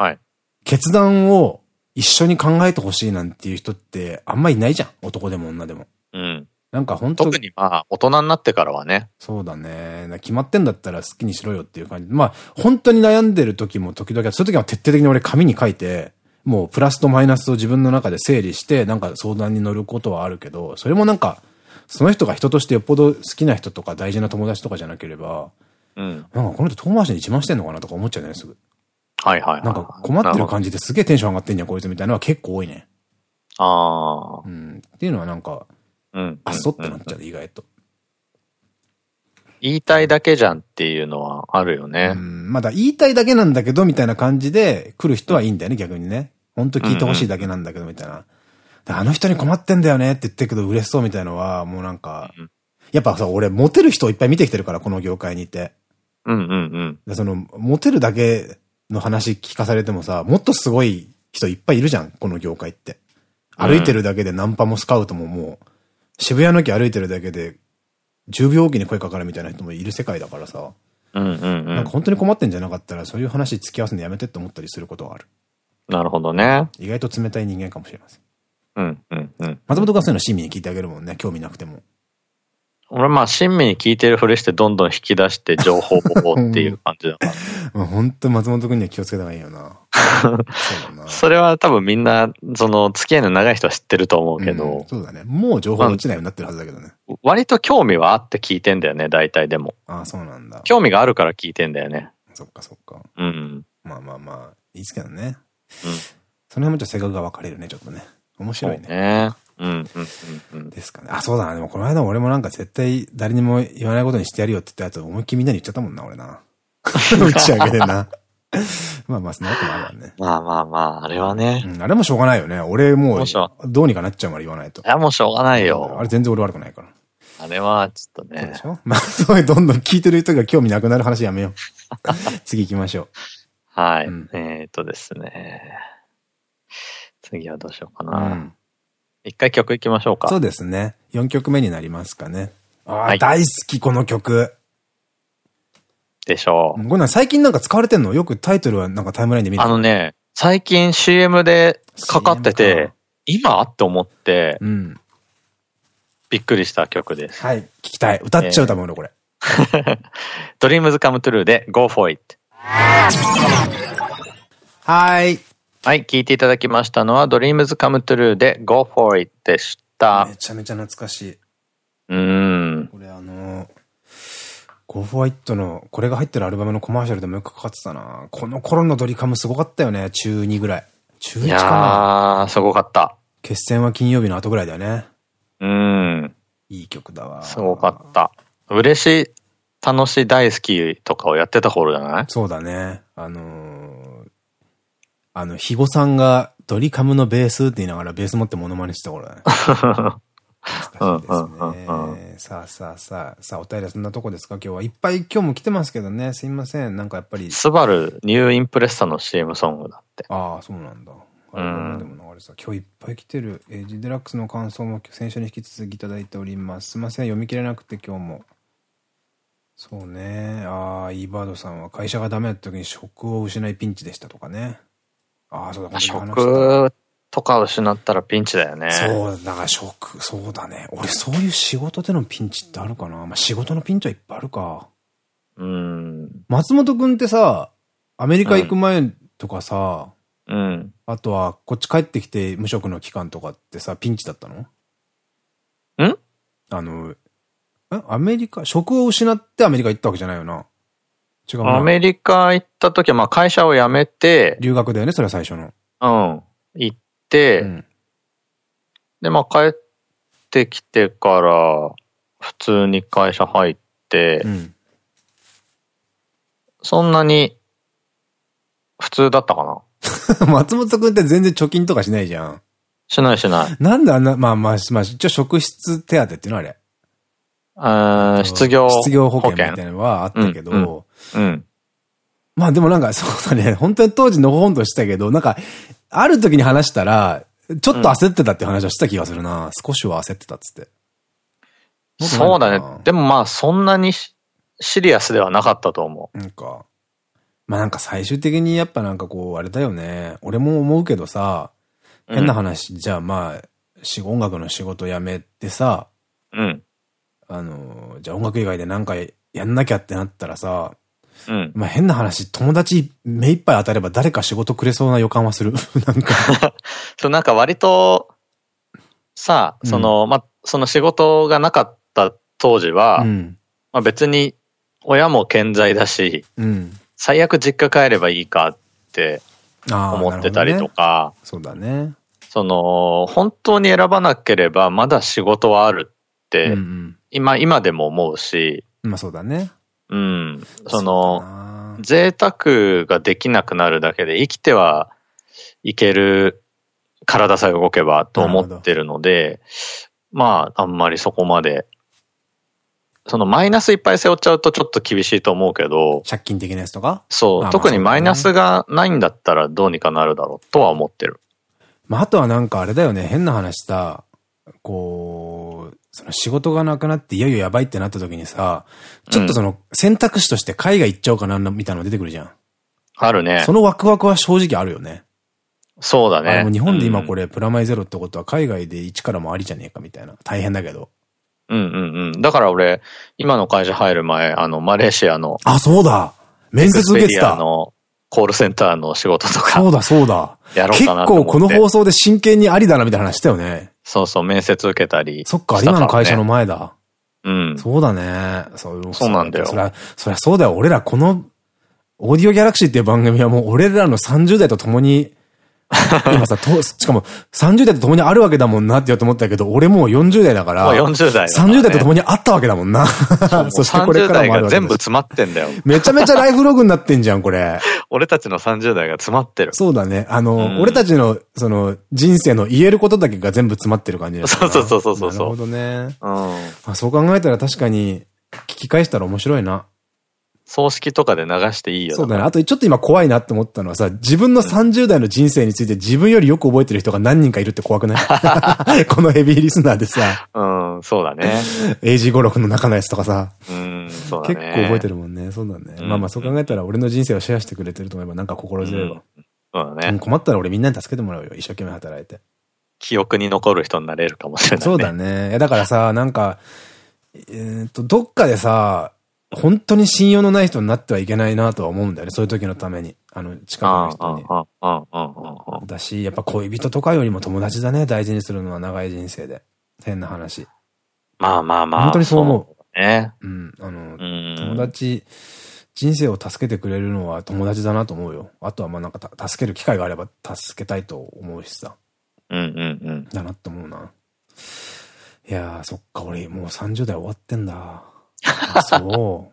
はい。決断を一緒に考えてほしいなんていう人ってあんまいないじゃん。男でも女でも。うん。なんか本当特にまあ、大人になってからはね。そうだね。な決まってんだったら好きにしろよっていう感じ。まあ、本当に悩んでる時も時々、そういう時は徹底的に俺紙に書いて、もうプラスとマイナスを自分の中で整理して、なんか相談に乗ることはあるけど、それもなんか、その人が人としてよっぽど好きな人とか大事な友達とかじゃなければ、うん。なんかこの人遠回しに自慢してんのかなとか思っちゃうね、すぐ。はいはいはい。なんか困ってる感じですげえテンション上がってんじゃん、こいつみたいなのは結構多いね。ああ。うん。っていうのはなんか、うん。あっそってなっちゃう意外と。言いたいだけじゃんっていうのはあるようね。ん。まだ言いたいだけなんだけど、みたいな感じで来る人はいいんだよね、逆にね。本当聞いてほしいだけなんだけど、みたいな。であの人に困ってんだよねって言ってるけど嬉しそうみたいのは、もうなんかうん、やっぱさ、俺、モテる人をいっぱい見てきてるから、この業界にいて。うんうんうん。でその、モテるだけの話聞かされてもさ、もっとすごい人いっぱいいるじゃん、この業界って。歩いてるだけでナンパもスカウトももう、渋谷の駅歩いてるだけで、10秒おきに声かかるみたいな人もいる世界だからさ、うんうんうん。なんか本当に困ってんじゃなかったら、そういう話付き合わせるのやめてって思ったりすることはある。なるほどね。意外と冷たい人間かもしれません。うんうんうん。松本がそういうの親身に聞いてあげるもんね、興味なくても。俺まあ、親身に聞いてるふりしてどんどん引き出して情報をっていう感じだから。ま [LAUGHS] あ本当松本君には気をつけた方がいいよな。[LAUGHS] そな。それは多分みんな、その、付き合いの長い人は知ってると思うけうんど、そうだね。もう情報落ちないようになってるはずだけどね。割と興味はあって聞いてんだよね、大体でも。ああ、そうなんだ。興味があるから聞いてんだよね。そっかそっか。うん。まあまあまあ、いいですけどね。うん。その辺もちょっと性格が分かれるね、ちょっとね。面白いね。ね。うん、うん、うん、うん。ですかね。あ、そうだな。でもこの間俺もなんか絶対誰にも言わないことにしてやるよって言ったやつ思いっきりみんなに言っちゃったもんな、俺な。[LAUGHS] 打ち上げでな。まあまあ、そんなこともあるわね。まあまあまあ、あれはね。うん、あれもしょうがないよね。俺もうどうにかなっちゃうから言わないとい。や、もうしょうがないあよれ。全然俺悪くないから。あれは、ちょっとねでし。ょ？[LAUGHS] まあ、そういうどんどん聞いてる人が興味なくなる話やめよう。[LAUGHS] 次行きましょはい。うんえっとですね。次はどうしようかう。うな。ん。一回曲行きましょうか。そうですね。4曲目になりますかね。ああ、はい大好き、この曲。でしょう。これ最近なんか使われてんの？よくタイトルはなんかタイムラインで見る。あのね、最近 CM でかかっててか、今って思ってうん。びっくりした曲です。はい。聞きたい。歌っちゃう多分俺これ。[LAUGHS] DREAMS COME TRUE で Go for it。はい。はい、聞いていただきましたのは、 DREAMS COME TRUE で Go for it でした。めちゃめちゃ懐かしい。うん。これあのー、Go for it の、これが入ってるアルバムのコマーシャルでもよくかかってたな。この頃のドリカムすごかったよね。中2ぐらい。中1かな。いやー、すごかった。決戦は金曜日の後ぐらいだよね。うん。いい曲だわ。すごかった。嬉しい、楽しい、大好きとかをやってた頃じゃない？そうだね。あのー、あの、肥後さんがドリカムのベースって言いながらベース持ってモノマネしてた頃だね。[LAUGHS] 難しいですね。さあさあさあ、さあお便りはそんなとこですか？今日はいっぱい今日も来てますけどね。すいません。なんかやっぱり。スバルニューインプレッサの CM ソングだって。ああ、そうなんだ。うん、でも流れさ、今日いっぱい来てる。エイジデラックスの感想も先週に引き続きいただいております。すいません。読み切れなくて今日も。そうね。ああ、イーバードさんは会社がダメだった時に職を失いピンチでしたとかね。ああ、そうだ、職とか失ったらピンチだよね。そう、だから職、そうだね。俺そういう仕事でのピンチってあるかなまあ仕事のピンチはいっぱいあるか。うん。松本くんってさ、アメリカ行く前とかさ、うん。あとは、こっち帰ってきて無職の期間とかってさ、ピンチだったの？ん？あの、アメリカ、職を失ってアメリカ行ったわけじゃないよな。違うアメリカ行った時は、まあ会社を辞めて。留学だよね、それは最初の。うん。行って、うん、で、まあ帰ってきてから、普通に会社入って、うん、そんなに、普通だったかな。[LAUGHS] 松本くんって全然貯金とかしないじゃん。しないしない。なんであんな、まあまあ、まあ、一応職質手当っていうのあれ。失業失業保険みたいなのはあったけど、うん、うん、まあでもなんかそうだね、本当に当時のほほんとしたけど、なんか、ある時に話したら、ちょっと焦ってたって話はした気がするな。うん、少しは焦ってたっつって。そうだね。でもまあそんなにシリアスではなかったと思う。なんか、まあなんか最終的にやっぱなんかこう、あれだよね。俺も思うけどさ、変な話、うん、じゃあまあ、音楽の仕事辞めてさ、うん。あの、じゃあ音楽以外で何かやんなきゃってなったらさ、うん。まあ変な話、友達目いっぱい当たれば誰か仕事くれそうな予感はする。[LAUGHS] なんか [LAUGHS] そう、なんか割と、さあ、その、うん、まあ、その仕事がなかった当時は、うん、まあ別に親も健在だし、うん、最悪実家帰ればいいかって思ってたりとか、ね、そうだね。その、本当に選ばなければまだ仕事はあるって、うんうん今、今でも思うし。まあそうだね。うん。その、贅沢ができなくなるだけで生きてはいける体さえ動けばと思ってるので、まあ、あんまりそこまで、そのマイナスいっぱい背負っちゃうとちょっと厳しいと思うけど。借金的なやつとか？そう。特にマイナスがないんだったらどうにかなるだろうとは思ってる。まあ、あとはなんかあれだよね、変な話さ、こう、その仕事がなくなっていよいよやばいってなった時にさ、ちょっとその選択肢として海外行っちゃおうかなみたいなの出てくるじゃん。あるね。そのワクワクは正直あるよね。そうだね。日本で今これプラマイゼロってことは海外で1からもありじゃねえかみたいな。大変だけど。うんうんうん。だから俺、今の会社入る前、あの、マレーシアの。あ、そうだ面接受けてた。のコールセンターの仕事とか。そうだそうだ。やろうかな結構この放送で真剣にありだなみたいな話したよね。そうそう、面接受けたり、ね、そっか、今の会社の前だ。うん。そうだね。そう、そうなんだよ。そりゃ、そりゃそうだよ。俺らこの、オーディオギャラクシーっていう番組はもう俺らの30代と共に [LAUGHS] 今さ、と、しかも30代と共にあるわけだもんなって言おうと思ったけど、俺もう40代だから。もう40代、ね。30代と共にあったわけだもんな。そしてこれからもあるわけ全部詰まってんだよ。めちゃめちゃライフログになってんじゃん、これ。俺たちの30代が詰まってる。そうだね。あの、うん、俺たちの、その、人生の言えることだけが全部詰まってる感じだそうそうそうそうそう。なるほどね。うん。あそう考えたら確かに、聞き返したら面白いな。葬式とかで流していいよそうだね。あとちょっと今怖いなって思ったのはさ、自分の30代の人生について自分よりよく覚えてる人が何人かいるって怖くない？[LAUGHS] このヘビーリスナーでさ。うん、そうだね。エイジ語録の中のやつとかさ。うん、そうだね。結構覚えてるもんね。そうだね。まあまあそう考えたら俺の人生をシェアしてくれてると思えばなんか心強いわ。そうだね。困ったら俺みんなに助けてもらうよ。一生懸命働いて。記憶に残る人になれるかもしれない、ね。そうだね。だからさ、なんか、えっと、どっかでさ、本当に信用のない人になってはいけないなとは思うんだよね。そういう時のために。あの、近くの人に。だし、やっぱ恋人とかよりも友達だね。大事にするのは長い人生で。変な話。まあまあまあ。本当にそう思う。ね。うん。あの、友達、人生を助けてくれるのは友達だなと思うよ。あとはまあなんか助ける機会があれば助けたいと思うしさ。うんうんうん。だなって思うな。いやー、そっか、俺もう30代終わってんだ。そう。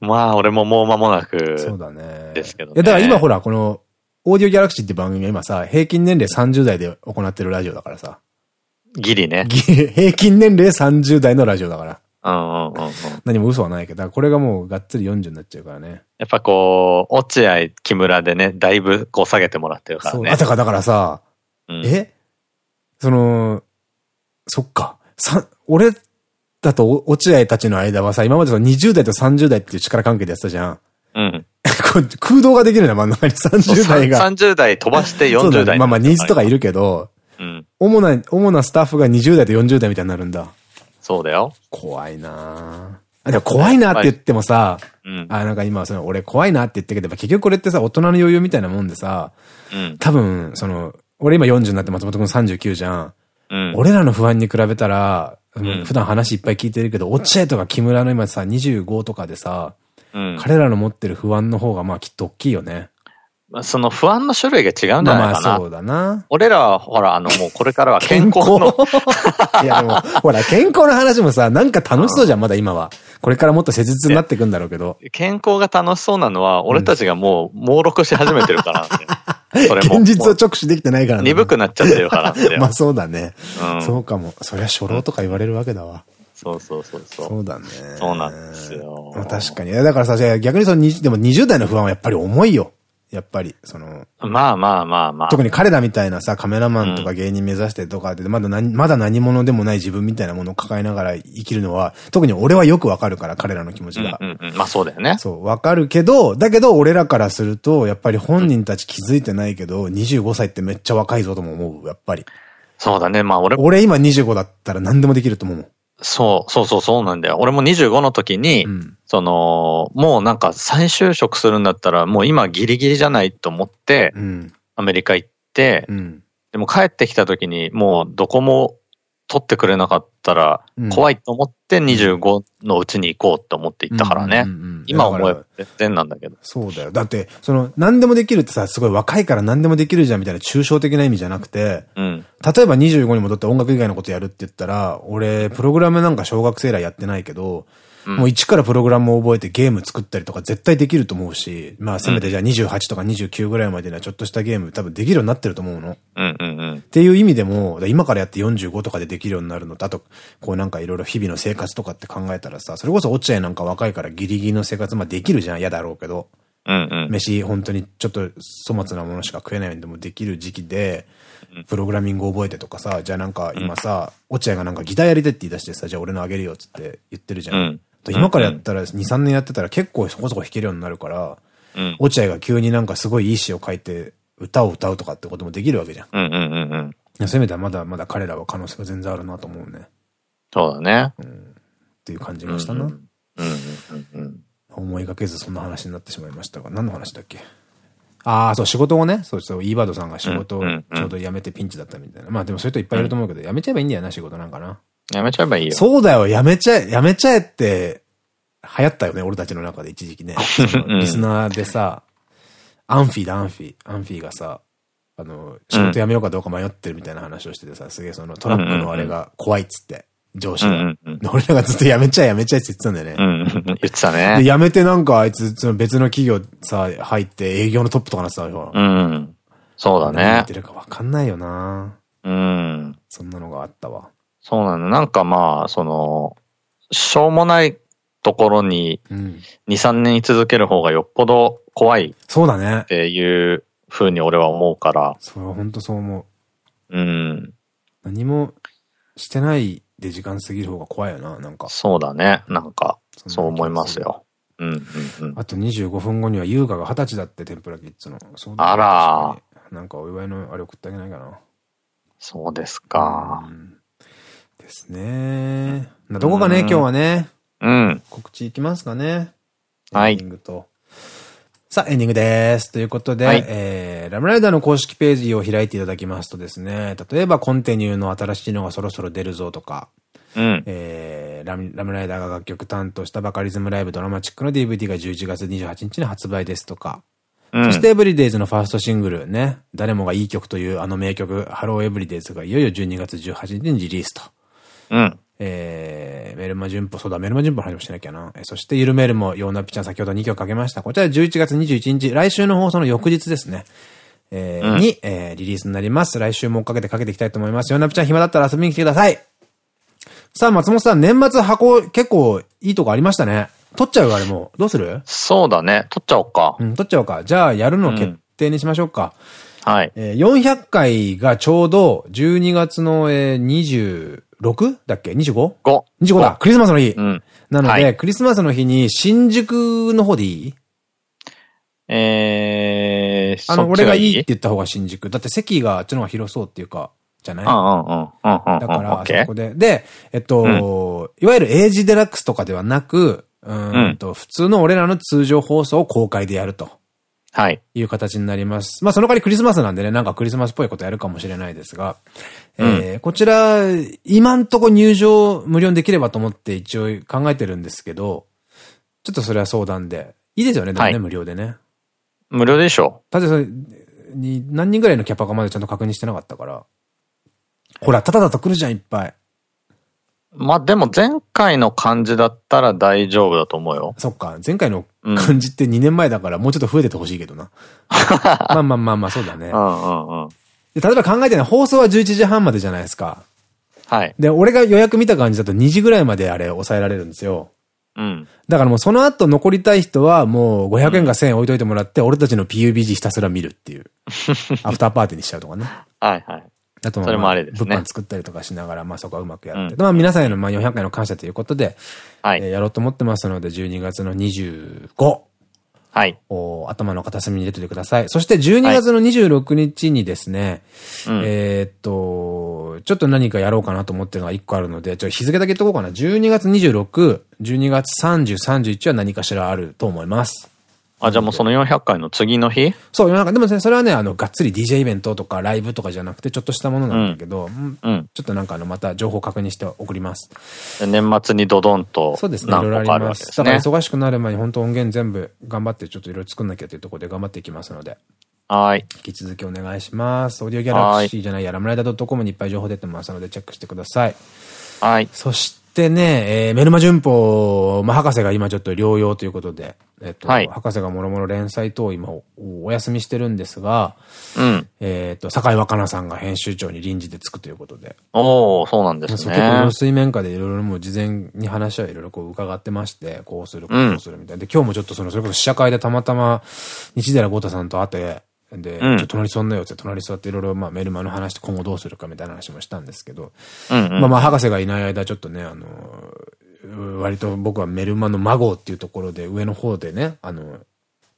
[LAUGHS] まあ、俺ももう間もなく。そうだね。ですけどね。いや、だから今ほら、この、オーディオギャラクシーって番組は今さ、平均年齢30代で行ってるラジオだからさ。ギリね。平均年齢30代のラジオだから。うんうんうんうん。何も嘘はないけど、これがもうがっつり40になっちゃうからね。やっぱこう、落合木村でね、だいぶこう下げてもらってるからね。そう。あ、だからだからさ、うん、え？その、そっか。さ、俺だと落合たちの間はさ、今までその20代と30代っていう力関係でやってたじゃん。うん。[LAUGHS] 空洞ができるね、真ん中に30代が。30代飛ばして40代。まあまあ、ニーズとかいるけど、うん。主な、主なスタッフが20代と40代みたいになるんだ。そうだよ。怖いなあ、でも怖いなって言ってもさ、うん、あ、なんか今、その、俺怖いなって言ってけど、結局これってさ、大人の余裕みたいなもんでさ、うん、多分、その、俺今40になって松本くん39じゃん。うん、俺らの不安に比べたら、うん、普段話いっぱい聞いてるけど、落合とか木村の今さ、25とかでさ、うん、彼らの持ってる不安の方がまあきっと大きいよね。その不安の種類が違うんじゃないかな。まあそうだな。俺らは、ほら、あの、もうこれからは健康の。[LAUGHS] いやでも、ほら、健康の話もさ、なんか楽しそうじゃん、まだ今は。これからもっと施術になっていくんだろうけど。健康が楽しそうなのは、俺たちがもう、猛録し始めてるからそれも。現実を直視できてないからね。鈍くなっちゃってるから [LAUGHS] まあそうだね。うん、そうかも。そりゃ初老とか言われるわけだわ。そうそうそうそう。そうだね。そうなんですよ。まあ確かに。だからさ、逆にその、でも20代の不安はやっぱり重いよ。やっぱり、その。まあまあまあまあ。特に彼らみたいなさ、カメラマンとか芸人目指してとかで、まだ何、まだ何者でもない自分みたいなものを抱えながら生きるのは、特に俺はよくわかるから、彼らの気持ちが。うんうん、まあそうだよね。そう、わかるけど、だけど俺らからすると、やっぱり本人たち気づいてないけど、25歳ってめっちゃ若いぞとも思う、やっぱり。そうだね、まあ俺。俺今25だったら何でもできると思う。そう、そうそうそうなんだよ。俺も25の時に、うん、その、もうなんか再就職するんだったら、もう今ギリギリじゃないと思って、うん、アメリカ行って、うん、でも帰ってきた時に、もうどこも取ってくれなかったら、怖いと思って25のうちに行こうって思って行ったからね。今思えば全然なんだけど。そうだよ。だって、その、何でもできるってさ、すごい若いから何でもできるじゃんみたいな抽象的な意味じゃなくて、うん、例えば25に戻って音楽以外のことやるって言ったら、俺、プログラムなんか小学生らやってないけど、もう一からプログラムを覚えてゲーム作ったりとか絶対できると思うし、まあせめてじゃあ28とか29ぐらいまでにはちょっとしたゲーム多分できるようになってると思うの。っていう意味でも、今からやって45とかでできるようになるの。と、あと、こうなんかいろいろ日々の生活とかって考えたらさ、それこそ落合なんか若いからギリギリの生活まあできるじゃん、嫌だろうけど。飯本当にちょっと粗末なものしか食えないんでもできる時期で、プログラミング覚えてとかさ、じゃあなんか今さ、落合がなんかギターやりてって言い出してさ、じゃあ俺のあげるよっつって言ってるじゃん。今からやったら、2、3年やってたら結構そこそこ弾けるようになるから、うん、落合が急になんかすごいいい詩を書いて、歌を歌うとかってこともできるわけじゃん。うんうんうんうん。そういう意味ではまだまだ彼らは可能性が全然あるなと思うね。そうだね。うん。っていう感じがしたな。うんうんうん。思いがけずそんな話になってしまいましたが、何の話だっけ？ああ、そう、仕事をね、そうそう、イーバードさんが仕事をちょうど辞めてピンチだったみたいな。まあでもそういう人いっぱいいると思うけど、辞めちゃえばいいんだよな、仕事なんかな。辞めちゃえばいいよ。そうだよ、辞めちゃえ、辞めちゃえって流行ったよね、俺たちの中で一時期ね。リスナーでさ、アンフィーだ、アンフィー。アンフィーがさ、あの、仕事辞めようかどうか迷ってるみたいな話をしててさ、すげえそのトラックのあれが怖いっつって、上司が。俺らがずっと辞めちゃえ辞めちゃえって言ってたんだよね。言ってたね。で、辞めてなんかあいつ、その別の企業さ、入って営業のトップとかなってたよ。うん。そうだね。何言ってるかわかんないよなうん。そんなのがあったわ。そうなの。なんかまあ、その、しょうもないところに2、3年居続ける方がよっぽど怖い。そうだね。っていうふうに俺は思うから。それは本当そう思う。うん。何もしてないで時間過ぎる方が怖いよな、なんか。そうだね。なんか、そう思いますよ。うんうんうん。あと25分後には優香が二十歳だって天ぷらキッズの。そうだ、あらなんかお祝いのあれ送ってあげないかな。そうですか。ですね。どこかね、今日はね。うん。告知いきますかね。はい。エンディングと。さあ、エンディングです。ということで、はい、えー、ラムライダーの公式ページを開いていただきますとですね、例えばコンティニューの新しいのがそろそろ出るぞとか、うん、えー、ラムラムライダーが楽曲担当したバカリズムライブドラマチックの DVD が11月28日に発売ですとか、うん、そしてエブリデイズのファーストシングルね、誰もがいい曲というあの名曲、ハローエブリデイズがいよいよ12月18日にリリースと。うん。えー、メルマ順歩、そうだ、メルマ順歩の話もしなきゃな。えそして、ゆるメルも、ヨーナピちゃん先ほど2曲かけました。こちら11月21日、来週の放送の翌日ですね。えー、うん、に、えー、リリースになります。来週も追っかけてかけていきたいと思います。ヨーナピちゃん暇だったら遊びに来てください。さあ、松本さん、年末箱、結構いいとこありましたね。取っちゃうあれもう。どうする？そうだね。取っちゃおうか。うん、取っちゃおうか。じゃあ、やるの決定にしましょうか。うん、はい。えー、400回がちょうど12月の、えー、20、6? だっけ ?25?5?25 だクリスマスの日、うん、なので、はい、クリスマスの日に新宿の方でいい？えー、あの、俺がいいって言った方が新宿。だって席があっちの方が広そうっていうか、じゃない？だから、そこで。で、えっと、いわゆるエイジデラックスとかではなく、うんと、普通の俺らの通常放送を公開でやると。はい。いう形になります。まあその代わりクリスマスなんでね、なんかクリスマスっぽいことやるかもしれないですが、うん、えー、こちら、今んとこ入場無料にできればと思って一応考えてるんですけど、ちょっとそれは相談で。いいですよね、でもね、はい、無料でね。無料でしょだってそれ、に何人ぐらいのキャパかまでちゃんと確認してなかったから。ほら、ただだと来るじゃん、いっぱい。まあ、でも前回の感じだったら大丈夫だと思うよ。そっか。前回の感じって2年前だからもうちょっと増えててほしいけどな。[LAUGHS] まあまあまあまあ、そうだね。うんうんうん。例えば考えてね、放送は11時半までじゃないですか。はい。で、俺が予約見た感じだと2時ぐらいまであれ抑えられるんですよ。うん。だからもうその後残りたい人はもう500円か1000円置いといてもらって、俺たちの PUBG ひたすら見るっていう。[LAUGHS] アフターパーティーにしちゃうとかね。はいはい。あとそれもあれですね。物販作ったりとかしながら、まあそこはうまくやって。うん、まあ皆さんへのまあ400回の感謝ということで、はい。えー、やろうと思ってますので、12月の25。はい。お頭の片隅に入れててください。そして12月の26日にですね、はい、えっと、ちょっと何かやろうかなと思ってるのが1個あるので、ちょっと日付だけ言っとこうかな。12月26、12月30、31は何かしらあると思います。あ、じゃあもうその400回の次の日？そう、でもね、それはね、あの、がっつり DJ イベントとかライブとかじゃなくて、ちょっとしたものなんだけど、うん。うん、ちょっとなんかあの、また情報確認して送ります。年末にドドンと。そうですね、いろいろあります。だから忙しくなる前に本当音源全部頑張ってちょっといろいろ作んなきゃというところで頑張っていきますので。はい。引き続きお願いします。オーディオギャラクシーじゃないや、ラムライダー .com にいっぱい情報出てますので、チェックしてください。はい。そして、でね、えー、メルマ旬報、まあ、博士が今ちょっと療養ということで、えっと、はい、博士がもろもろ連載等今おお休みしてるんですが、うん。えっと、坂井若菜さんが編集長に臨時でつくということで。おおそうなんですね。結構水面下でいろいろもう事前に話はいろいろこう伺ってまして、こうする、こうするみたいな。で、今日もちょっとその、それこそ試写会でたまたま、西寺豪太さんと会って、で、うん、ちょ隣座んなよって隣座っていろいろまあメルマの話して今後どうするかみたいな話もしたんですけど、まあまあ博士がいない間ちょっとね、あの、割と僕はメルマの孫っていうところで上の方でね、あの、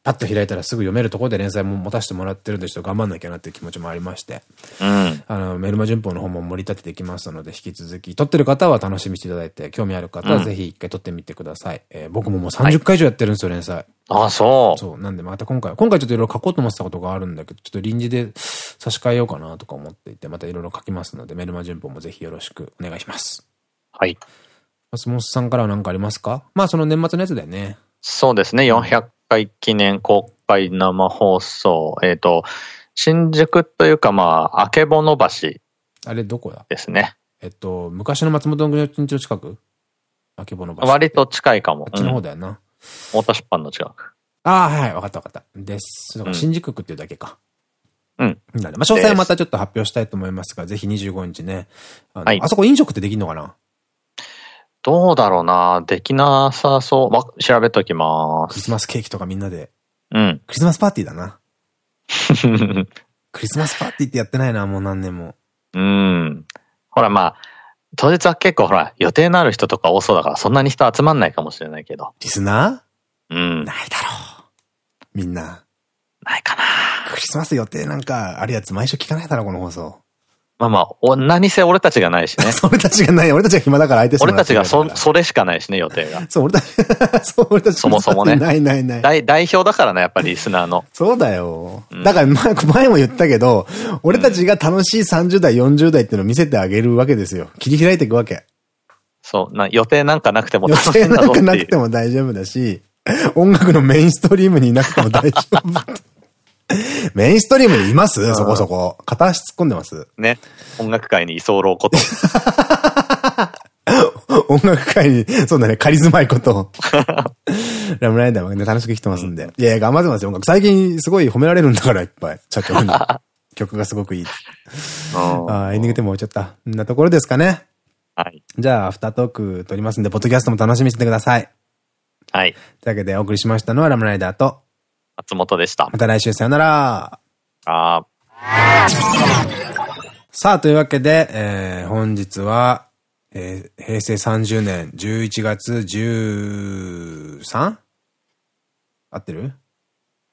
パッと開いたらすぐ読めるところで連載も持たせてもらってるんで、ちょっと頑張んなきゃなっていう気持ちもありまして。うん。あの、メルマ旬報の方も盛り立てていきますので、引き続き、撮ってる方は楽しみにしていただいて、興味ある方はぜひ一回撮ってみてください。うん、えー、僕ももう30回以上やってるんですよ、連載。ああ、そう。そう。なんでまた今回、今回ちょっといろいろ書こうと思ってたことがあるんだけど、ちょっと臨時で差し替えようかなとか思っていて、またいろいろ書きますので、メルマ旬報もぜひよろしくお願いします。はい。松本さんからは何かありますか？まあその年末のやつだよね。そうですね。400回記念公開生放送。えっ、ー、と、新宿というかまあ、あけぼの橋。あれどこだ？ですね。えっと、昔の松本の家の近く？あけぼの橋。割と近いかも。あっちの方だよな。うん、太田出版の近く。ああ、はい、わかったわかった。です。新宿区っていうだけか。うん。まあ、詳細はまたちょっと発表したいと思いますが、ぜひ25日ね。あはい、あそこ飲食ってできんのかな？どうだろうなできなさそう。ま、調べときます。クリスマスケーキとかみんなで。うん。クリスマスパーティーだな。[LAUGHS] クリスマスパーティーってやってないな、もう何年も。うん。ほらまあ、当日は結構ほら、予定のある人とか多そうだから、そんなに人集まんないかもしれないけど。リスナー？うん。ないだろう。みんな。ないかなクリスマス予定なんかあるやつ毎週聞かないだろ、この放送。まあまあ、お何せ俺たちがないしね。[LAUGHS] 俺たちがない。俺たちが暇だから相手して俺たちがそ、それしかないしね、予定が。[LAUGHS] そう、俺たち、[LAUGHS] そう、俺たちそもそもね。ないないない。代代表だからね、やっぱりリスナーの。そうだよ。うん、だから、ま、前も言ったけど、俺たちが楽しい30代、40代っていうのを見せてあげるわけですよ。切り開いていくわけ。そう、な、予定なんかなくても楽しいんだぞ予定なんかなくても大丈夫だし、音楽のメインストリームにいなくても大丈夫。[LAUGHS] メインストリームにいます？そこそこ。片足突っ込んでますね。音楽界に居候こと。[LAUGHS] 音楽界に、そうだね、カリスマイこと。[LAUGHS] ラムライダーもね、楽しく来てますんで。いやいや、頑張ってますよ、音楽。最近すごい褒められるんだから、いっぱい。社長に。曲がすごくいい。あエンディングテーマ終わっちゃった。んなところですかね。はい。じゃあ、アフタートーク撮りますんで、ポッドキャストも楽しみにしてください。はい。というわけで、お送りしましたのはラムライダーと、松本でした。また来週さよなら。あさあ、というわけで、えー、本日は、えー、平成30年11月 13? 合ってる？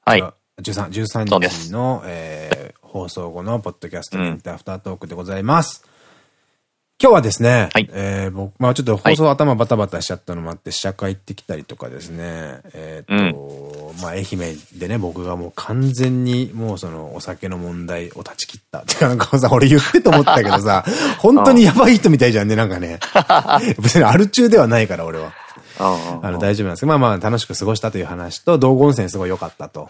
はい。13、13日の、えー、放送後のポッドキャストにアフタートークでございます。今日はですね、はい、えー、僕、まあちょっと放送頭バタバタしちゃったのもあって、試写会行ってきたりとかですね、えっと、うん、まあ愛媛でね、僕がもう完全にもうそのお酒の問題を断ち切った。てかなんかさ、俺言ってと思ったけどさ、[LAUGHS] 本当にやばい人みたいじゃんね、なんかね。[LAUGHS] 別にアル中ではないから、俺は。あの、大丈夫なんですけど、まあまあ楽しく過ごしたという話と、道後温泉すごい良かったと。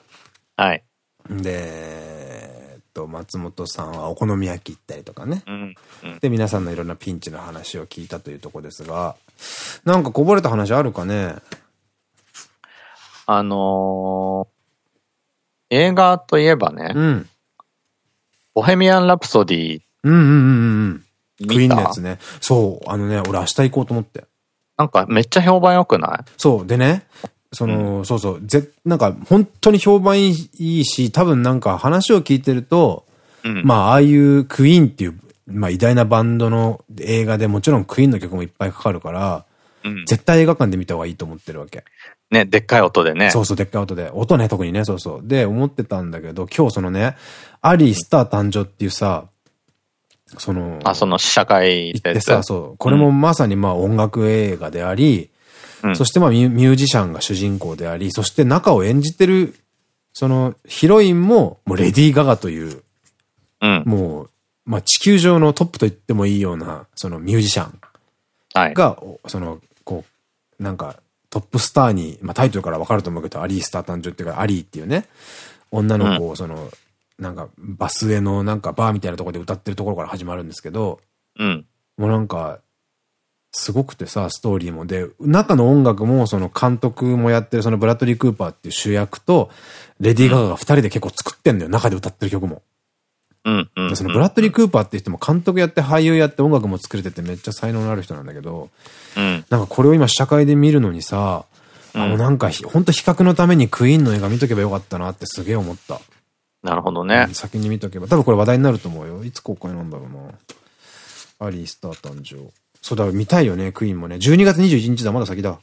はい。で、と、松本さんはお好み焼き行ったりとかね。うんうん、で、皆さんのいろんなピンチの話を聞いたというとこですが、なんかこぼれた話あるかね？あのー、映画といえばね、うん、ボヘミアン・ラプソディ。うんうんうんうん。クイーンのやつね。そう、あのね、俺明日行こうと思って。なんかめっちゃ評判良くない？そう、でね、その、うん、そうそう、ぜ、なんか本当に評判いいし、多分なんか話を聞いてると、うん、まあああいうクイーンっていう、まあ偉大なバンドの映画でもちろんクイーンの曲もいっぱいかかるから、うん、絶対映画館で見た方がいいと思ってるわけ。ね、でっかい音でね。そうそう、でっかい音で。音ね、特にね、そうそう。で、思ってたんだけど、今日そのね、アリースター誕生っていうさ、その、あ、その試写会行ってさ、そう。これもまさにまあ音楽映画であり、そしてまあミュージシャンが主人公であり、そして中を演じてる、そのヒロインも、もうレディー・ガガという、うん、もう、まあ地球上のトップと言ってもいいような、そのミュージシャン。が、はい、その、こう、なんか、トップスターに、まあタイトルからわかると思うけど、アリースター誕生っていうか、アリーっていうね、女の子をその、なんか、バスへのなんかバーみたいなところで歌ってるところから始まるんですけど、うん。もうなんか、すごくてさ、ストーリーも。で、中の音楽も、その監督もやってる、そのブラッドリー・クーパーっていう主役と、レディー・ガガが二人で結構作ってんだよ、中で歌ってる曲も。うん。そのブラッドリー・クーパーって人も監督やって俳優やって音楽も作れててめっちゃ才能のある人なんだけど、うん、なんかこれを今試写会で見るのにさ、あのなんかほんと比較のためにクイーンの映画見とけばよかったなってすげえ思った。なるほどね。先に見とけば。多分これ話題になると思うよ。いつ公開なんだろうな。アリースター誕生。そうだ、見たいよね、クイーンもね。12月21日だ、まだ先だ。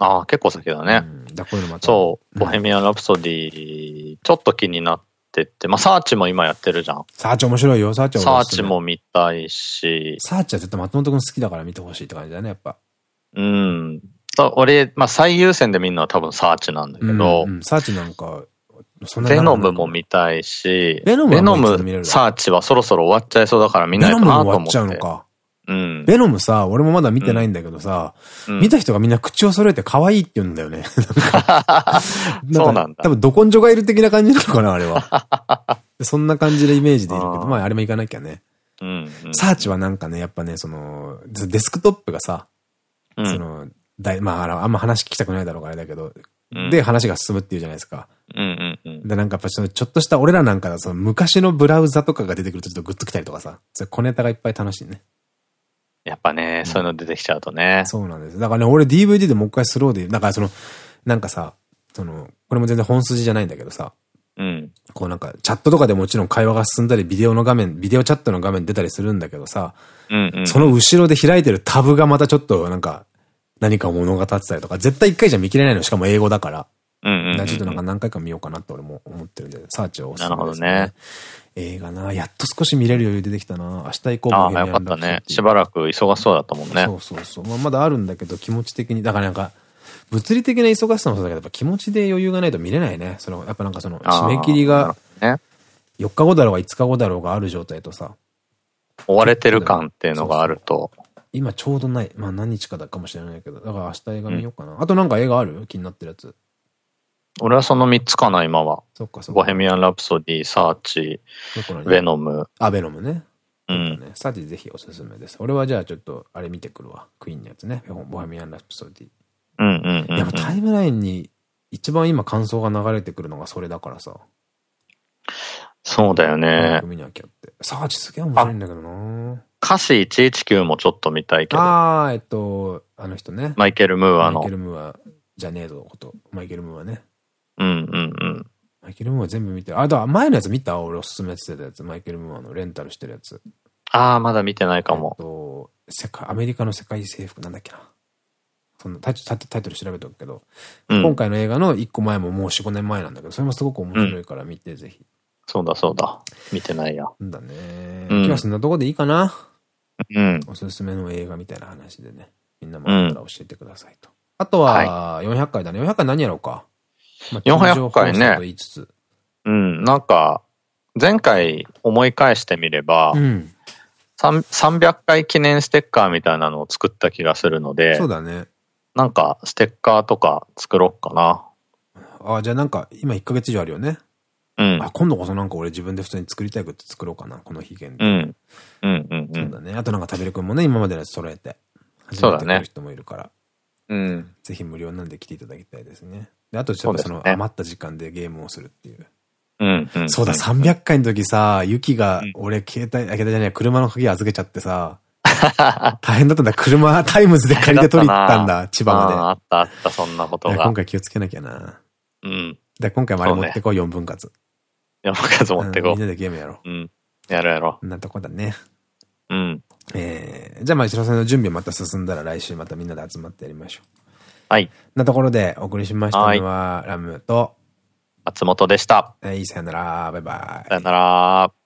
ああ、結構先だね。うん、だこういうのまた。そう、ボヘミアン・ラプソディ、ちょっと気になってて、まあ、サーチも今やってるじゃん。サーチ面白いよ、サーチは。サーチも見たいし。サーチは絶対松本君好きだから見てほしいって感じだね、やっぱ。うん。俺、まあ、最優先で見るのは多分サーチなんだけど。うんうん、サーチなんか、ベノムも見たいし、ベノムサーチはそろそろ終わっちゃいそうだから見ないとなと思って。ベノム終わっちゃうのか。うん。ベノムさ、俺もまだ見てないんだけどさ、うん、見た人がみんな口を揃えて可愛いって言うんだよね。[LAUGHS] そうなんだ。多分ど根性がいる的な感じなのかな、あれは。そんな感じでイメージでいるけど、まああれもいかなきゃね。うん、サーチはなんかね、やっぱね、その、デスクトップがさ、うん、その、まあ、あんま話聞きたくないだろうからあれだけど、うん、で、話が進むっていうじゃないですか。で、なんかやっぱちょっとした俺らなんかその昔のブラウザとかが出てくるとちょっとグッときたりとかさ、それ小ネタがいっぱい楽しいね。やっぱね、そういうの出てきちゃうとね。そうなんです。だからね、俺 DVD でもう一回スローで、だからその、なんかさ、その、これも全然本筋じゃないんだけどさ、うん。こうなんか、チャットとかでもちろん会話が進んだり、ビデオの画面、ビデオチャットの画面出たりするんだけどさ、うんうん、その後ろで開いてるタブがまたちょっとなんか、何かを物語ってたりとか、絶対一回じゃ見切れないの、しかも英語だから。うんうん。ちょっとなんか何回か見ようかなって俺も思ってるんで、サーチを押す、ね。なるほどね。映画な。やっと少し見れる余裕出てきたな。明日行こうああ、よかったね。しばらく忙しそうだったもんね。そうそうそう。まあ、まだあるんだけど、気持ち的に。だからなんか、物理的な忙しさもそうだけど、やっぱ気持ちで余裕がないと見れないね。その、やっぱなんかその、締め切りが、4日後だろうが5日後だろうがある状態とさ。追われてる感っていうのがあると。今ちょうどない。まあ何日かだかもしれないけど。だから明日映画見ようかな。うん、あとなんか映画ある？気になってるやつ。俺はその3つかな、今は。そっかそっか。ボヘミアン・ラプソディ、サーチ、ベノム。あ、ベノムね。うん。サーチぜひおすすめです。俺はじゃあちょっと、あれ見てくるわ。クイーンのやつね。ボヘミアン・ラプソディ。うんうんうん、やっぱタイムラインに一番今感想が流れてくるのがそれだからさ。そうだよね。見なきゃって。サーチすげえ面白いんだけどな歌詞119もちょっと見たいけど。ああ、えっと、あの人ね。マイケル・ムーアの。マイケル・ムーアじゃねえぞこと。マイケル・ムーアね。うんうんうん。マイケル・ムーア全部見てあ、だ前のやつ見た？俺おすすめしてたやつ。マイケル・ムーアのレンタルしてるやつ。ああ、まだ見てないかも。と、世界、アメリカの世界征服なんだっけな。そのタイタイトル調べておくけど、うん、今回の映画の一個前ももう4、5年前なんだけど、それもすごく面白いから見て、ぜひ。そうだそうだ。見てないや。だね。今日はそんなとこでいいかな？うん。おすすめの映画みたいな話でね。みんなもあったら教えてくださいと。あとは、400回だね。400回何やろうか？まあ、400回ね。うん、なんか、前回思い返してみれば、うん、300回記念ステッカーみたいなのを作った気がするので、そうだね。なんか、ステッカーとか作ろっかな。ああ、じゃあなんか、今1ヶ月以上あるよね。うん。あ、今度こそなんか俺自分で普通に作りたいこと作ろうかな、この日限で。うん。うんうんうん。そうだね。あとなんか食べるくんもね、今までのやつ揃えて。そうだね。人もいるから。うん。ぜひ無料なんで来ていただきたいですね。で、あとちょっとその余った時間でゲームをするっていう。うんそうだ、300回の時さ、ユキが、俺携帯、携帯じゃない、車の鍵預けちゃってさ、[LAUGHS] 大変だったんだ。車、タイムズで借りて取り行ったんだ、[LAUGHS] 千葉まで。あったあった、そんなことが。今回気をつけなきゃな。うん。で、今回もあれ持ってこう、4分割。4分割持ってこう。みんなでゲームやろう。うん。やろうやろう。んなとこだね。うん。えー、じゃあまあ、石野さんの準備また進んだら来週またみんなで集まってやりましょう。はい。なところでお送りしましたのは、ラムと、松本でした。はい、さよなら、バイバイ。さよなら。